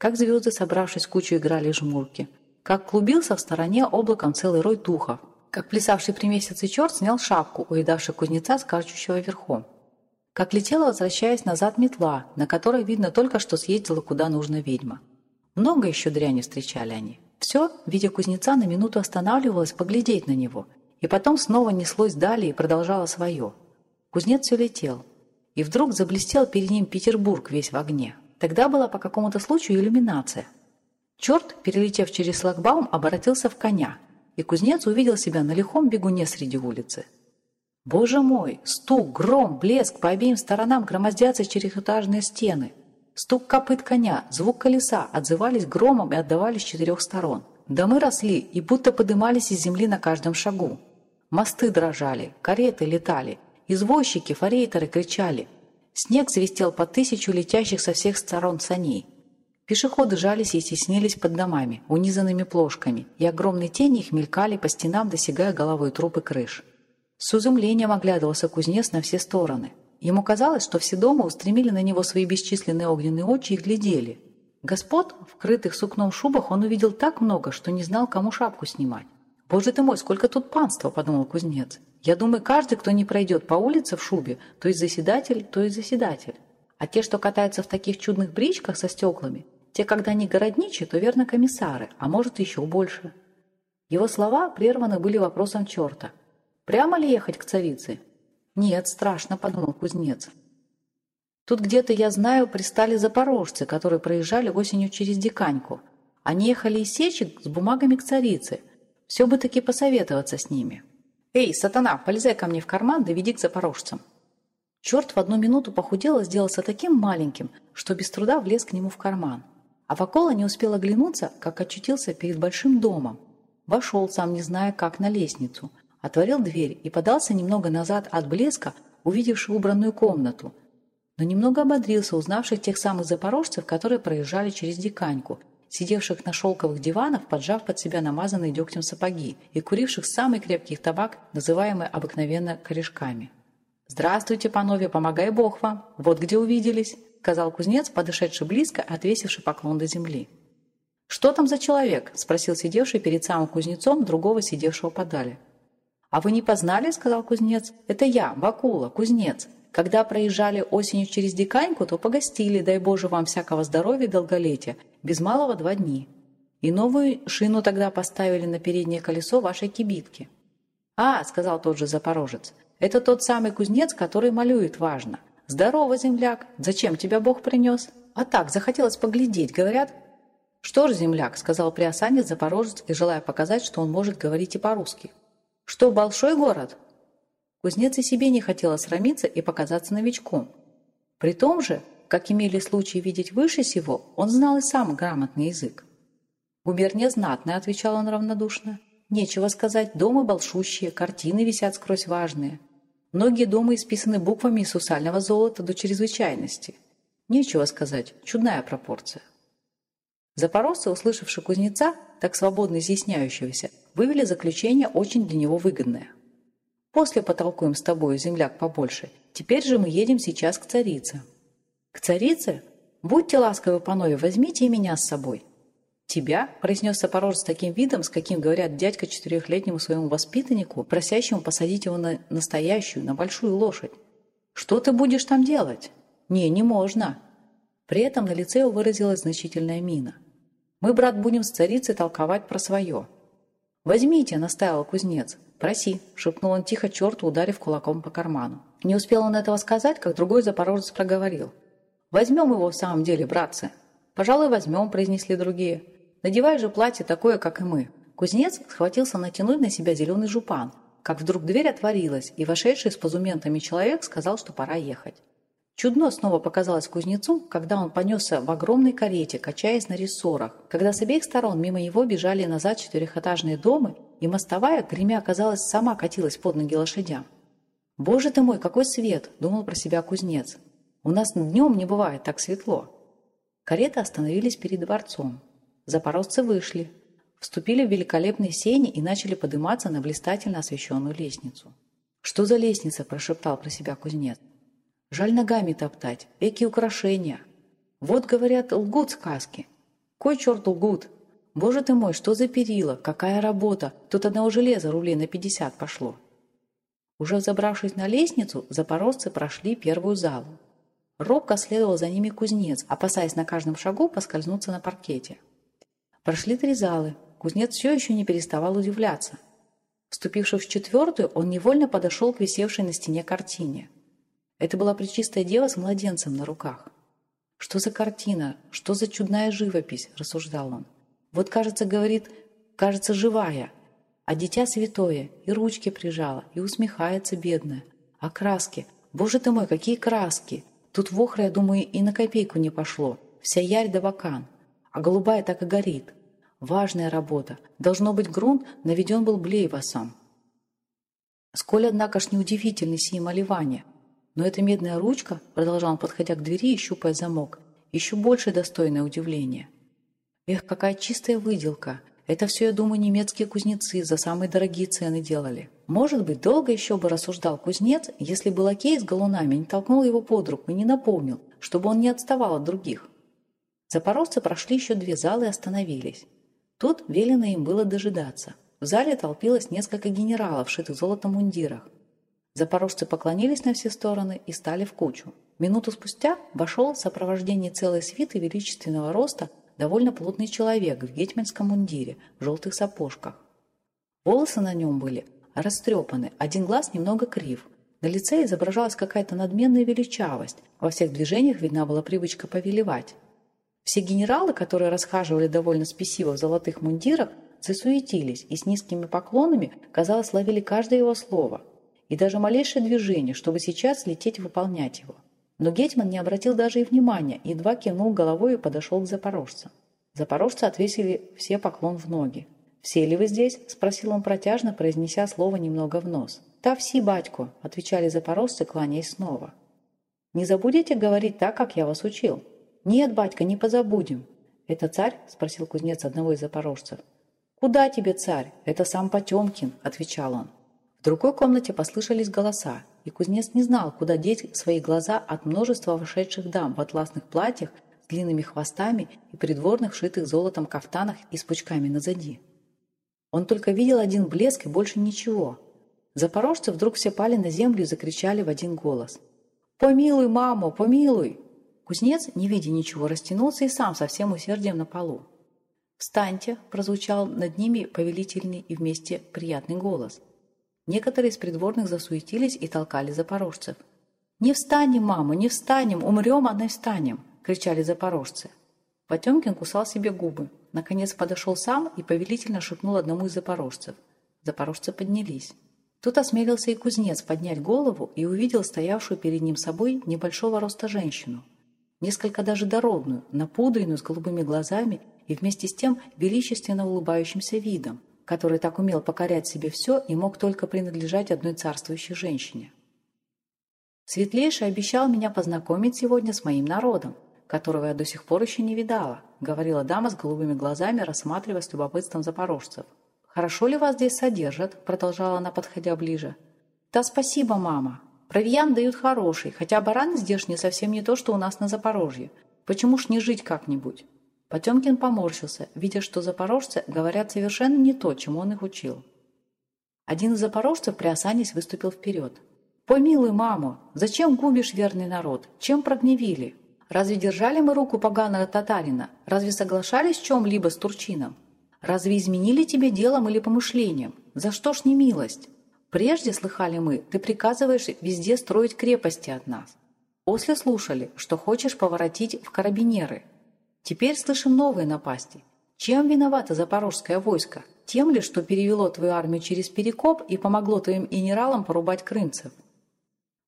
Как звезды, собравшись кучу, играли жмурки – как клубился в стороне облаком целый рой духов, как плясавший при месяце черт снял шапку, уедавший кузнеца, скачущего верхом, как летела, возвращаясь назад метла, на которой видно только, что съездила куда нужно ведьма. Много еще дряни встречали они. Все, видя кузнеца, на минуту останавливалось поглядеть на него, и потом снова неслось далее и продолжало свое. Кузнец все летел, и вдруг заблестел перед ним Петербург весь в огне. Тогда была по какому-то случаю иллюминация – Черт, перелетев через шлагбаум, обратился в коня, и кузнец увидел себя на лихом бегуне среди улицы. Боже мой! Стук, гром, блеск по обеим сторонам громоздятся четырехэтажные стены. Стук копыт коня, звук колеса отзывались громом и отдавались с четырех сторон. Домы росли и будто подымались из земли на каждом шагу. Мосты дрожали, кареты летали, извозчики, форейтеры кричали. Снег свистел по тысячу летящих со всех сторон саней. Пешеходы жались и теснились под домами, унизанными плошками, и огромные тени их мелькали по стенам, досягая головой трупы крыш. С изумлением оглядывался кузнец на все стороны. Ему казалось, что все дома устремили на него свои бесчисленные огненные очи и глядели. Господ, в крытых сукном шубах, он увидел так много, что не знал, кому шапку снимать. «Боже ты мой, сколько тут панства!» – подумал кузнец. «Я думаю, каждый, кто не пройдет по улице в шубе, то есть заседатель, то есть заседатель. А те, что катаются в таких чудных бричках со стеклами, те, когда не городничи, то верно комиссары, а может еще больше. Его слова прерваны были вопросом черта. «Прямо ли ехать к царице?» «Нет, страшно», — подумал кузнец. «Тут где-то, я знаю, пристали запорожцы, которые проезжали осенью через Диканьку. Они ехали из сечек с бумагами к царице. Все бы таки посоветоваться с ними». «Эй, сатана, полезай ко мне в карман, доведи к запорожцам». Черт в одну минуту похудел и сделался таким маленьким, что без труда влез к нему в карман. А Вакола не успел оглянуться, как очутился перед большим домом. Вошел, сам не зная, как на лестницу. Отворил дверь и подался немного назад от блеска, увидевший убранную комнату. но немного ободрился, узнавших тех самых запорожцев, которые проезжали через Диканьку, сидевших на шелковых диванах, поджав под себя намазанные дегтем сапоги и куривших самый крепкий табак, называемый обыкновенно корешками. «Здравствуйте, панове, помогай Бог вам! Вот где увиделись!» — сказал кузнец, подошедший близко, отвесивший поклон до земли. «Что там за человек?» — спросил сидевший перед самым кузнецом другого, сидевшего подали. «А вы не познали?» — сказал кузнец. «Это я, Бакула, кузнец. Когда проезжали осенью через Диканьку, то погостили, дай Боже вам всякого здоровья и долголетия, без малого два дни. И новую шину тогда поставили на переднее колесо вашей кибитки. «А», — сказал тот же запорожец, — «это тот самый кузнец, который малюет важно. Здорово, земляк, зачем тебя Бог принес?» «А так, захотелось поглядеть, говорят». «Что ж, земляк», — сказал приосанец запорожец и желая показать, что он может говорить и по-русски. «Что, большой город?» Кузнец и себе не хотел срамиться и показаться новичком. При том же, как имели случай видеть выше сего, он знал и сам грамотный язык. «Губерния знатная», — отвечал он равнодушно. «Нечего сказать, дома большущие, картины висят скрозь важные. Многие дома исписаны буквами из сусального золота до чрезвычайности. Нечего сказать, чудная пропорция». Запорожцы, услышавши кузнеца, так свободно изъясняющегося, вывели заключение очень для него выгодное – После потолкуем с тобой, земляк, побольше. Теперь же мы едем сейчас к царице». «К царице? Будьте ласковы, панове, возьмите и меня с собой». «Тебя?» – произнес Сапорож с таким видом, с каким говорят дядька четырехлетнему своему воспитаннику, просящему посадить его на настоящую, на большую лошадь. «Что ты будешь там делать?» «Не, не можно». При этом на лице его выразилась значительная мина. «Мы, брат, будем с царицей толковать про свое». «Возьмите», – настаивал кузнец. «Проси», — шепнул он тихо черту, ударив кулаком по карману. Не успел он этого сказать, как другой запорожец проговорил. «Возьмем его в самом деле, братцы». «Пожалуй, возьмем», — произнесли другие. «Надевай же платье такое, как и мы». Кузнец схватился натянуть на себя зеленый жупан, как вдруг дверь отворилась, и вошедший с позументами человек сказал, что пора ехать. Чудно снова показалось кузнецу, когда он понесся в огромной карете, качаясь на рессорах, когда с обеих сторон мимо его бежали назад четырехэтажные дома и мостовая, гремя, оказалось, сама катилась под ноги лошадям. «Боже ты мой, какой свет!» – думал про себя кузнец. «У нас днем не бывает так светло». Кареты остановились перед дворцом. Запорожцы вышли, вступили в великолепные сени и начали подниматься на блистательно освещенную лестницу. «Что за лестница?» – прошептал про себя кузнец. «Жаль ногами топтать, эки украшения. Вот, говорят, лгут сказки. Кой черт лгут? Боже ты мой, что за перила? Какая работа? Тут одного железа рублей на пятьдесят пошло. Уже забравшись на лестницу, запорожцы прошли первую залу. Робко следовал за ними кузнец, опасаясь на каждом шагу поскользнуться на паркете. Прошли три залы. Кузнец все еще не переставал удивляться. Вступивший в четвертую, он невольно подошел к висевшей на стене картине. Это была Пречистая Дева с младенцем на руках. «Что за картина? Что за чудная живопись?» – рассуждал он. Вот, кажется, говорит, кажется, живая, а дитя святое, и ручки прижала, и усмехается бедная. А краски, боже ты мой, какие краски! Тут в охре, я думаю, и на копейку не пошло, вся ярь да вакан, а голубая так и горит. Важная работа. Должно быть, грунт наведен был блейвасом. Сколь, однако ж, неудивительны сии малевания. Но эта медная ручка, продолжал он, подходя к двери и щупая замок, еще больше достойное удивления. Эх, какая чистая выделка. Это все, я думаю, немецкие кузнецы за самые дорогие цены делали. Может быть, долго еще бы рассуждал кузнец, если бы лакей с галунами не толкнул его под руку и не напомнил, чтобы он не отставал от других. Запорожцы прошли еще две залы и остановились. Тут велено им было дожидаться. В зале толпилось несколько генералов, шитых золотом мундирах. Запорожцы поклонились на все стороны и стали в кучу. Минуту спустя вошел в сопровождении целой свиты величественного роста довольно плотный человек в гетьманском мундире, в желтых сапожках. Волосы на нем были растрепаны, один глаз немного крив. На лице изображалась какая-то надменная величавость, во всех движениях видна была привычка повелевать. Все генералы, которые расхаживали довольно спесиво в золотых мундирах, засуетились и с низкими поклонами, казалось, ловили каждое его слово и даже малейшее движение, чтобы сейчас лететь выполнять его. Но Гетман не обратил даже и внимания, едва кивнул головой и подошел к запорожцам. Запорожцы отвесили все поклон в ноги. «Все ли вы здесь?» – спросил он протяжно, произнеся слово немного в нос. «Та все, батько», – отвечали запорожцы, кланяясь снова. Не забудете говорить так, как я вас учил? Нет, батька, не позабудем. Это царь? Спросил кузнец одного из запорожцев. Куда тебе, царь? Это сам Потемкин, отвечал он. В другой комнате послышались голоса, и кузнец не знал, куда деть свои глаза от множества вошедших дам в атласных платьях с длинными хвостами и придворных, шитых золотом кафтанах и с пучками назади. Он только видел один блеск и больше ничего. Запорожцы вдруг все пали на землю и закричали в один голос. «Помилуй, маму, помилуй!» Кузнец, не видя ничего, растянулся и сам со всем усердием на полу. «Встаньте!» – прозвучал над ними повелительный и вместе приятный голос. Некоторые из придворных засуетились и толкали запорожцев. «Не встанем, мама, не встанем! Умрем, а не встанем!» – кричали запорожцы. Потемкин кусал себе губы. Наконец подошел сам и повелительно шепнул одному из запорожцев. Запорожцы поднялись. Тут осмелился и кузнец поднять голову и увидел стоявшую перед ним собой небольшого роста женщину. Несколько даже дородную, напудренную с голубыми глазами и вместе с тем величественно улыбающимся видом, который так умел покорять себе все и мог только принадлежать одной царствующей женщине. Светлейший обещал меня познакомить сегодня с моим народом, которого я до сих пор еще не видала», — говорила дама с голубыми глазами, рассматривая с любопытством запорожцев. «Хорошо ли вас здесь содержат?» — продолжала она, подходя ближе. «Да спасибо, мама. Провиант дают хороший, хотя бараны здешние совсем не то, что у нас на Запорожье. Почему ж не жить как-нибудь?» Потемкин поморщился, видя, что запорожцы говорят совершенно не то, чему он их учил. Один из запорожцев, приосанясь, выступил вперед. «Помилуй маму! Зачем губишь верный народ? Чем прогневили? Разве держали мы руку поганого татарина? Разве соглашались в чем-либо с Турчином? Разве изменили тебе делом или помышлением? За что ж не милость? Прежде, слыхали мы, ты приказываешь везде строить крепости от нас. После слушали, что хочешь поворотить в карабинеры. Теперь слышим новые напасти. Чем виновато запорожское войско? Тем ли, что перевело твою армию через Перекоп и помогло твоим генералам порубать крымцев?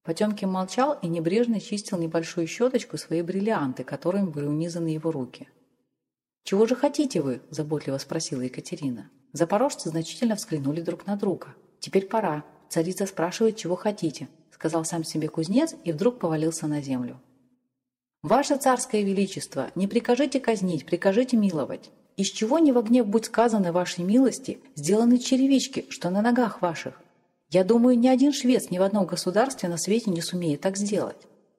Потемкин молчал и небрежно чистил небольшую щеточку свои бриллианты, которыми были унизаны его руки. «Чего же хотите вы?» – заботливо спросила Екатерина. Запорожцы значительно взглянули друг на друга. «Теперь пора. Царица спрашивает, чего хотите», – сказал сам себе кузнец и вдруг повалился на землю. «Ваше царское величество, не прикажите казнить, прикажите миловать. Из чего не во гнев будь сказано вашей милости, сделаны черевички, что на ногах ваших? Я думаю, ни один швец ни в одном государстве на свете не сумеет так сделать.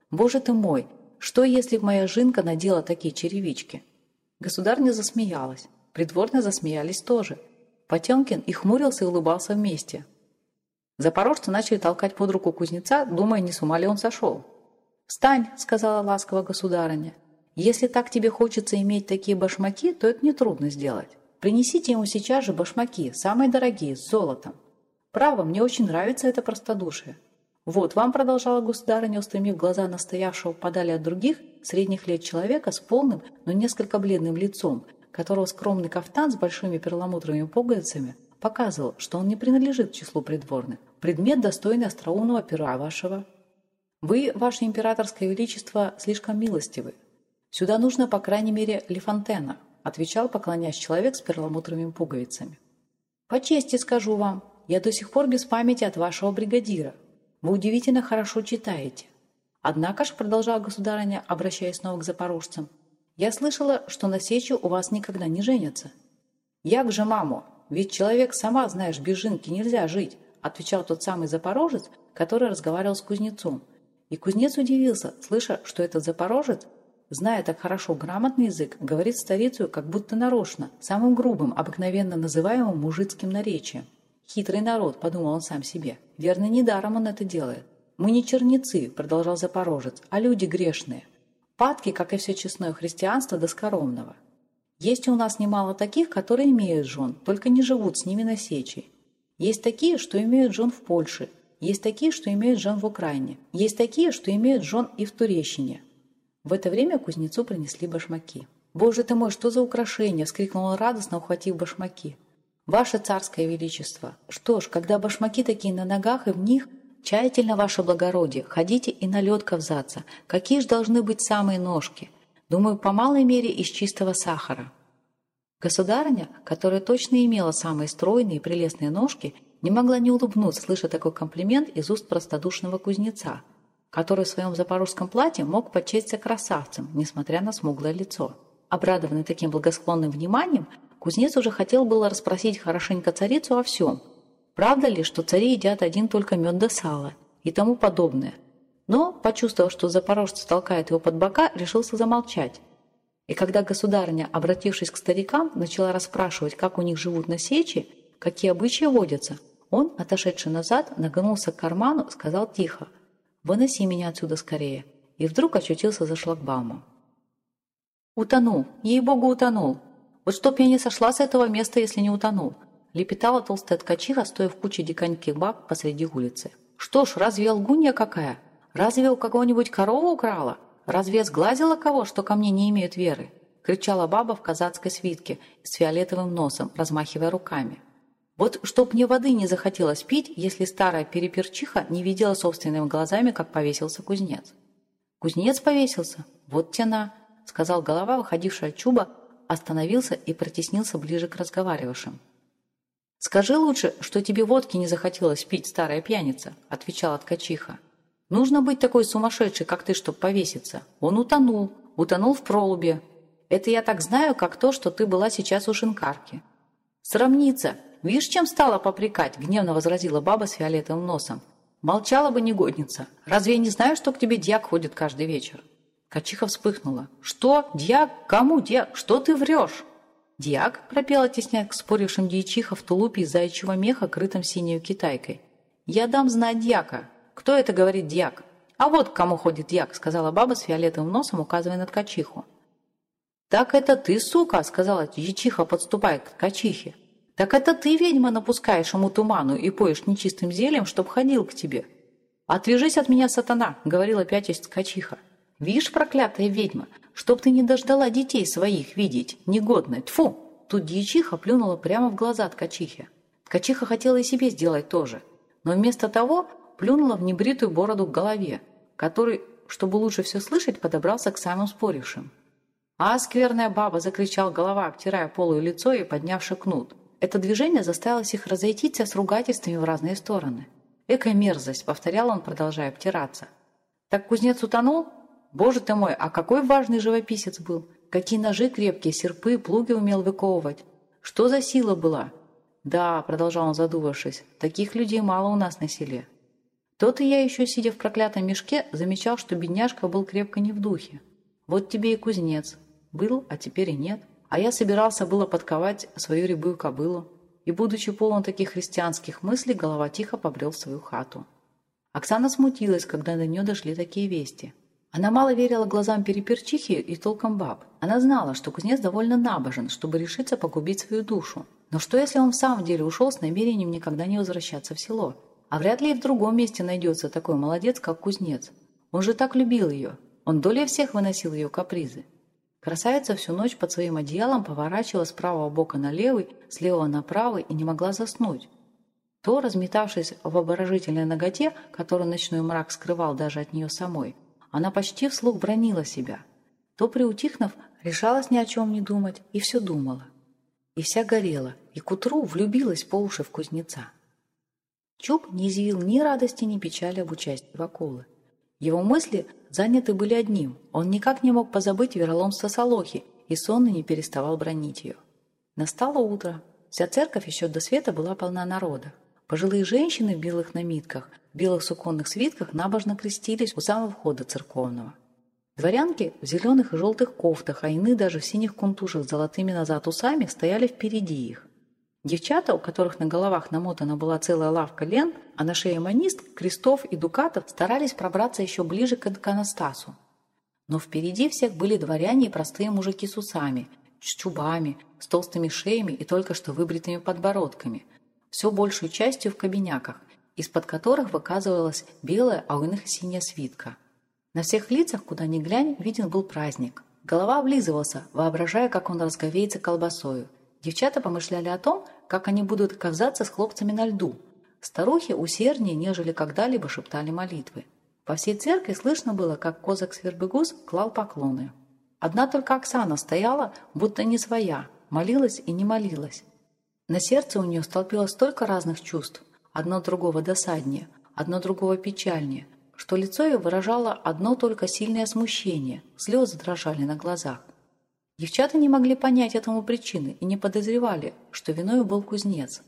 Боже ты мой, что если моя жинка надела такие черевички? Государня засмеялась. Придворные засмеялись тоже. Потемкин и хмурился и улыбался вместе. Запорожцы начали толкать под руку кузнеца, думая, не с ума ли он сошел. «Встань!» — сказала ласково государыня. «Если так тебе хочется иметь такие башмаки, то это нетрудно сделать. Принесите ему сейчас же башмаки, самые дорогие, с золотом. Право, мне очень нравится это простодушие. Вот вам, продолжала государыня, устремив глаза настоявшего подали от других, средних лет человека с полным, но несколько бледным лицом, которого скромный кафтан с большими перламутровыми пуговицами показывал, что он не принадлежит к числу придворных. Предмет, достойный остроумного пера вашего. Вы, ваше императорское величество, слишком милостивы. Сюда нужно, по крайней мере, Лефонтена, отвечал, поклоняясь человек с перламутровыми пуговицами. По чести скажу вам, я до сих пор без памяти от вашего бригадира. Вы удивительно хорошо читаете. Однако ж, продолжала государыня, обращаясь снова к запорожцам, я слышала, что на сечу у вас никогда не женятся. Як же, мамо, ведь человек, сама знаешь, без жинки нельзя жить, отвечал тот самый запорожец, который разговаривал с кузнецом. И кузнец удивился, слыша, что этот запорожец, зная так хорошо грамотный язык, говорит старицу как будто нарочно, самым грубым, обыкновенно называемым мужицким наречием. Хитрый народ, подумал он сам себе. Верно, недаром он это делает. Мы не черницы, продолжал Запорожец, а люди грешные. Падки, как и все честное христианство, до скоромного. Есть у нас немало таких, которые имеют жен, только не живут с ними на сече. Есть такие, что имеют жен в Польше, есть такие, что имеют жен в Украине, есть такие, что имеют жен и в Турещине. В это время кузнецу принесли башмаки. «Боже ты мой, что за украшение!» – вскрикнул он радостно, ухватив башмаки. «Ваше царское величество, что ж, когда башмаки такие на ногах и в них, тщательно, ваше благородие, ходите и на лед ковзаться. Какие ж должны быть самые ножки? Думаю, по малой мере из чистого сахара». Государыня, которая точно имела самые стройные и прелестные ножки, не могла не улыбнуться, слыша такой комплимент из уст простодушного кузнеца. который в своем запорожском платье мог почесться красавцем, несмотря на смуглое лицо. Обрадованный таким благосклонным вниманием, кузнец уже хотел было расспросить хорошенько царицу о всем. Правда ли, что цари едят один только мед да сало и тому подобное. Но, почувствовав, что запорожцы толкают его под бока, решился замолчать. И когда государыня, обратившись к старикам, начала расспрашивать, как у них живут на сече, какие обычаи водятся, он, отошедший назад, нагнулся к карману, сказал тихо «Выноси меня отсюда скорее!» и вдруг очутился за шлагбаумом. «Утонул! Ей-богу, утонул! Вот чтоб я не сошла с этого места, если не утонул!» лепетала толстая ткачиха, стоя в куче диканьких баб посреди улицы. «Что ж, разве я лгунья какая? Разве у кого-нибудь корову украла? Разве я сглазила кого, что ко мне не имеют веры?» кричала баба в казацкой свитке с фиолетовым носом, размахивая руками. Вот чтоб мне воды не захотелось пить, если старая переперчиха не видела собственными глазами, как повесился кузнец. «Кузнец повесился? Вот тяна!» — сказал голова, выходившая от чуба, остановился и протеснился ближе к разговаривавшим. «Скажи лучше, что тебе водки не захотелось пить, старая пьяница», — отвечала ткачиха. «Нужно быть такой сумасшедшей, как ты, чтоб повеситься. Он утонул, утонул в пролубе. Это я так знаю, как то, что ты была сейчас у шинкарки». «Срамница! Видишь, чем стала попрекать?» — гневно возразила баба с фиолетовым носом. «Молчала бы негодница. Разве я не знаю, что к тебе дьяк ходит каждый вечер?» Качиха вспыхнула. «Что? Дьяк? Кому дьяк? Что ты врешь?» «Дьяк?» — пропела тесняк к спорившим дьячиха в тулупе из заячьего меха, крытым синей китайкой. «Я дам знать дьяка. Кто это говорит дьяк?» «А вот к кому ходит дьяк», — сказала баба с фиолетовым носом, указывая на ткачиху. «Так это ты, сука!» — сказала дьячиха, подступая к ткачихе. «Так это ты, ведьма, напускаешь ему туману и поешь нечистым зельем, чтоб ходил к тебе». «Отвяжись от меня, сатана!» — говорила пятясь ткачиха. «Вишь, проклятая ведьма, чтоб ты не дождала детей своих видеть, негодная, тфу!» Тут дьячиха плюнула прямо в глаза ткачихе. Ткачиха хотела и себе сделать то же, но вместо того плюнула в небритую бороду к голове, который, чтобы лучше все слышать, подобрался к самым спорившим. «А, скверная баба!» – закричал голова, обтирая полое лицо и поднявши кнут. Это движение заставило их разойтиться с ругательствами в разные стороны. «Экая мерзость!» – повторял он, продолжая обтираться. «Так кузнец утонул? Боже ты мой, а какой важный живописец был! Какие ножи крепкие, серпы, плуги умел выковывать! Что за сила была!» «Да», — продолжал он задумавшись, — «таких людей мало у нас на селе». Тот и я еще, сидя в проклятом мешке, замечал, что бедняжка был крепко не в духе. Вот тебе и кузнец. Был, а теперь и нет. А я собирался было подковать свою рябую кобылу. И, будучи полон таких христианских мыслей, голова тихо побрел в свою хату. Оксана смутилась, когда до нее дошли такие вести. Она мало верила глазам переперчихи и толком баб. Она знала, что кузнец довольно набожен, чтобы решиться погубить свою душу. Но что, если он в самом деле ушел с намерением никогда не возвращаться в село? А вряд ли и в другом месте найдется такой молодец, как кузнец. Он же так любил ее. Он долей всех выносил ее капризы. Красавица всю ночь под своим одеялом поворачивала с правого бока на левый, с левого на правый и не могла заснуть. То, разметавшись в обворожительной ноготе, которую ночной мрак скрывал даже от нее самой, она почти вслух бронила себя. То, приутихнув, решалась ни о чем не думать и все думала. И вся горела, и к утру влюбилась по уши в кузнеца. Чуб не изъявил ни радости, ни печали об участии в акулы. Его мысли заняты были одним. Он никак не мог позабыть вероломство Солохи и сонно не переставал бронить ее. Настало утро. Вся церковь еще до света была полна народа. Пожилые женщины в белых намитках в белых суконных свитках набожно крестились у самого входа церковного. Дворянки в зеленых и желтых кофтах, а иные даже в синих кунтушах с золотыми назад усами стояли впереди их. Девчата, у которых на головах намотана была целая лавка лент, а на шее манист, крестов и дукатов, старались пробраться еще ближе к иконостасу. Но впереди всех были дворяне и простые мужики с усами, с чубами, с толстыми шеями и только что выбритыми подбородками, все большей частью в кабиняках – из-под которых выказывалась белая, а у иных синяя свитка. На всех лицах, куда ни глянь, виден был праздник. Голова облизывался, воображая, как он разговеется колбасою. Девчата помышляли о том, как они будут казаться с хлопцами на льду. Старухи усерднее, нежели когда-либо шептали молитвы. По всей церкви слышно было, как козак Свербегус клал поклоны. Одна только Оксана стояла, будто не своя, молилась и не молилась. На сердце у нее столпилось столько разных чувств, одно другого досаднее, одно другого печальнее, что лицо ее выражало одно только сильное смущение, слезы дрожали на глазах. Девчата не могли понять этому причины и не подозревали, что виною был кузнец.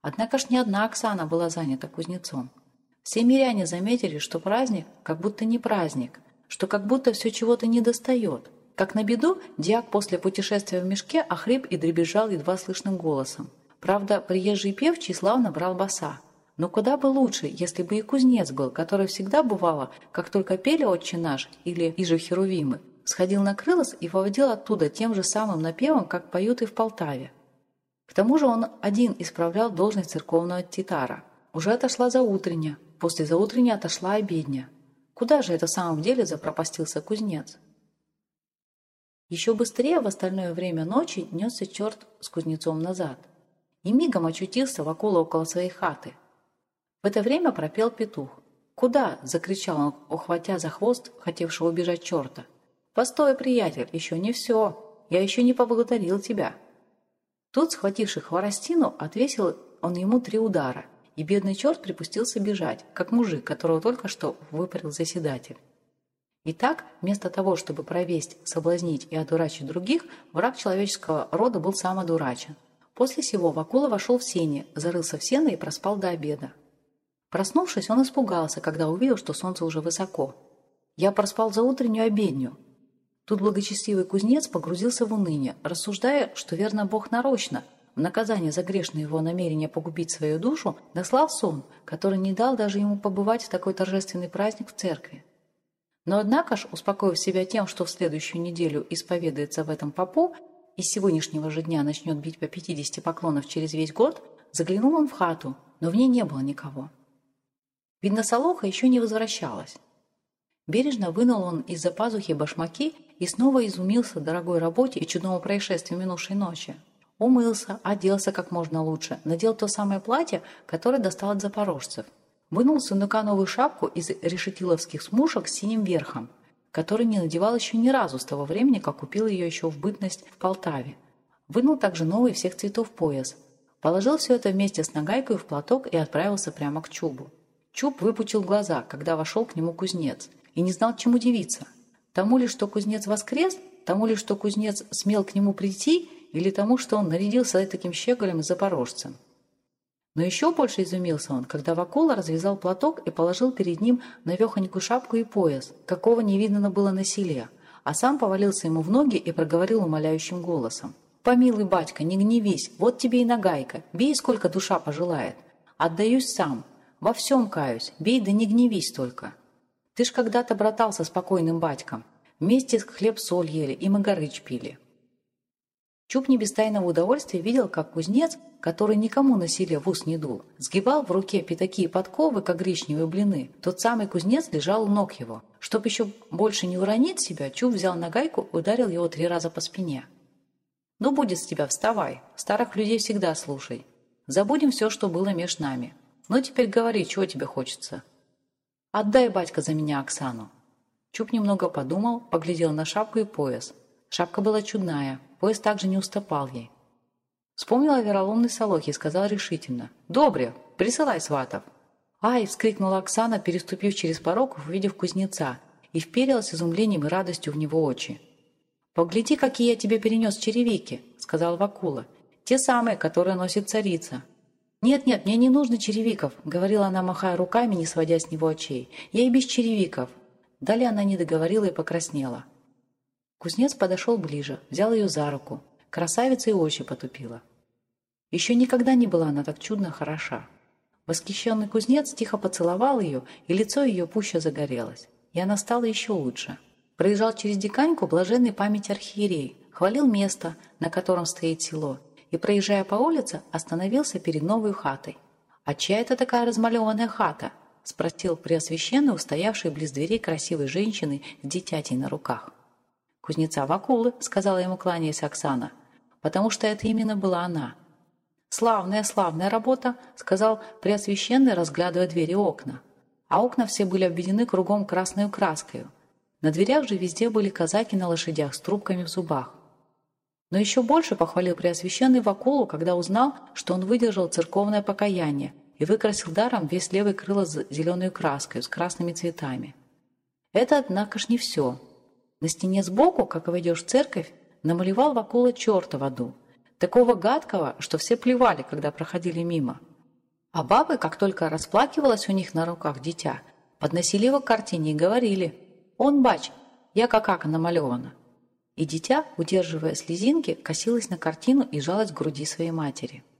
Однако ж не одна Оксана была занята кузнецом. Все миряне заметили, что праздник как будто не праздник, что как будто все чего-то недостает. Как на беду, Диак после путешествия в мешке охрип и дребезжал едва слышным голосом. Правда, приезжий певчий славно брал баса. Но куда бы лучше, если бы и кузнец был, который всегда бывало, как только пели «Отче наш» или «Иже Херувимы», сходил на крылос и выводил оттуда тем же самым напевом, как поют и в Полтаве. К тому же он один исправлял должность церковного титара. Уже отошла заутренняя, после заутренней отошла обедня. Куда же это в самом деле запропастился кузнец? Еще быстрее в остальное время ночи несся черт с кузнецом назад и мигом очутился в около своей хаты – в это время пропел петух. «Куда?» – закричал он, ухватя за хвост хотевшего убежать черта. «Постой, приятель, еще не все. Я еще не поблагодарил тебя». Тут, схвативший хворостину, отвесил он ему три удара, и бедный черт припустился бежать, как мужик, которого только что выпарил заседатель. Итак, вместо того, чтобы провесть, соблазнить и одурачить других, враг человеческого рода был сам одурачен. После сего Вакула вошел в сени, зарылся в сено и проспал до обеда. Проснувшись, он испугался, когда увидел, что солнце уже высоко. Я проспал за утреннюю обедню. Тут благочестивый кузнец погрузился в уныние, рассуждая, что верно Бог нарочно, в наказание за грешное его намерение погубить свою душу, дослал сон, который не дал даже ему побывать в такой торжественный праздник в церкви. Но однако ж, успокоив себя тем, что в следующую неделю исповедуется в этом попу и с сегодняшнего же дня начнет бить по 50 поклонов через весь год, заглянул он в хату, но в ней не было никого. Видно, Солоха еще не возвращалась. Бережно вынул он из-за пазухи башмаки и снова изумился дорогой работе и чудному происшествию минувшей ночи. Умылся, оделся как можно лучше, надел то самое платье, которое достал от запорожцев. Вынул с сундука новую шапку из решетиловских смушек с синим верхом, который не надевал еще ни разу с того времени, как купил ее еще в бытность в Полтаве. Вынул также новый всех цветов пояс. Положил все это вместе с нагайкой в платок и отправился прямо к чубу. Чуб выпучил глаза, когда вошел к нему кузнец, и не знал, чему удивиться. Тому ли, что кузнец воскрес, тому ли, что кузнец смел к нему прийти, или тому, что он нарядился таким щеголем и запорожцем. Но еще больше изумился он, когда Вакула развязал платок и положил перед ним навехонькую шапку и пояс, какого не видно было насилия, а сам повалился ему в ноги и проговорил умоляющим голосом. «Помилуй, батька, не гневись, вот тебе и нагайка, бей, сколько душа пожелает. Отдаюсь сам, во всем каюсь, бей да не гневись только. Ты ж когда-то братался с покойным батьком. Вместе хлеб-соль ели и магарыч пили. Чуб не без тайного удовольствия видел, как кузнец, который никому насилия в ус не дул, сгибал в руке пятаки и подковы, как гречневые блины. Тот самый кузнец лежал у ног его. Чтоб еще больше не уронить себя, Чуб взял на гайку и ударил его три раза по спине. «Ну, будет с тебя, вставай. Старых людей всегда слушай. Забудем все, что было меж нами. Ну, теперь говори, чего тебе хочется. Отдай, батька, за меня Оксану. Чуб немного подумал, поглядел на шапку и пояс. Шапка была чудная, пояс также не уступал ей. Вспомнил о вероломной Солохе и сказал решительно. «Добре, присылай сватов». «Ай!» – вскрикнула Оксана, переступив через порог, увидев кузнеца, и вперилась изумлением и радостью в него очи. «Погляди, какие я тебе перенес черевики», – сказал Вакула. «Те самые, которые носит царица. «Нет-нет, мне не нужно черевиков», — говорила она, махая руками, не сводя с него очей. «Я и без черевиков». Далее она не договорила и покраснела. Кузнец подошел ближе, взял ее за руку. Красавица и очи потупила. Еще никогда не была она так чудно хороша. Восхищенный кузнец тихо поцеловал ее, и лицо ее пуще загорелось. И она стала еще лучше. Проезжал через диканьку блаженный память архиерей, хвалил место, на котором стоит село, и, проезжая по улице, остановился перед новой хатой. «А чья это такая размалеванная хата?» – спросил Преосвященный, устоявший близ дверей красивой женщины с дитятей на руках. «Кузнеца Вакулы», – сказала ему, кланяясь Оксана, – «потому что это именно была она». «Славная, славная работа», – сказал Преосвященный, разглядывая двери и окна. А окна все были обведены кругом красной краской. На дверях же везде были казаки на лошадях с трубками в зубах. Но еще больше похвалил Преосвященный Вакулу, когда узнал, что он выдержал церковное покаяние, и выкрасил даром весь левый крыло зеленой краской с красными цветами. Это, однако ж, не все. На стене сбоку, как войдешь в церковь, намалевал Вакула черта в аду, такого гадкого, что все плевали, когда проходили мимо. А бабы, как только расплакивалось у них на руках дитя, подносили его к картине и говорили «Он, бач, я какака намалевана». И дитя, удерживая слезинки, косилось на картину и жалось к груди своей матери –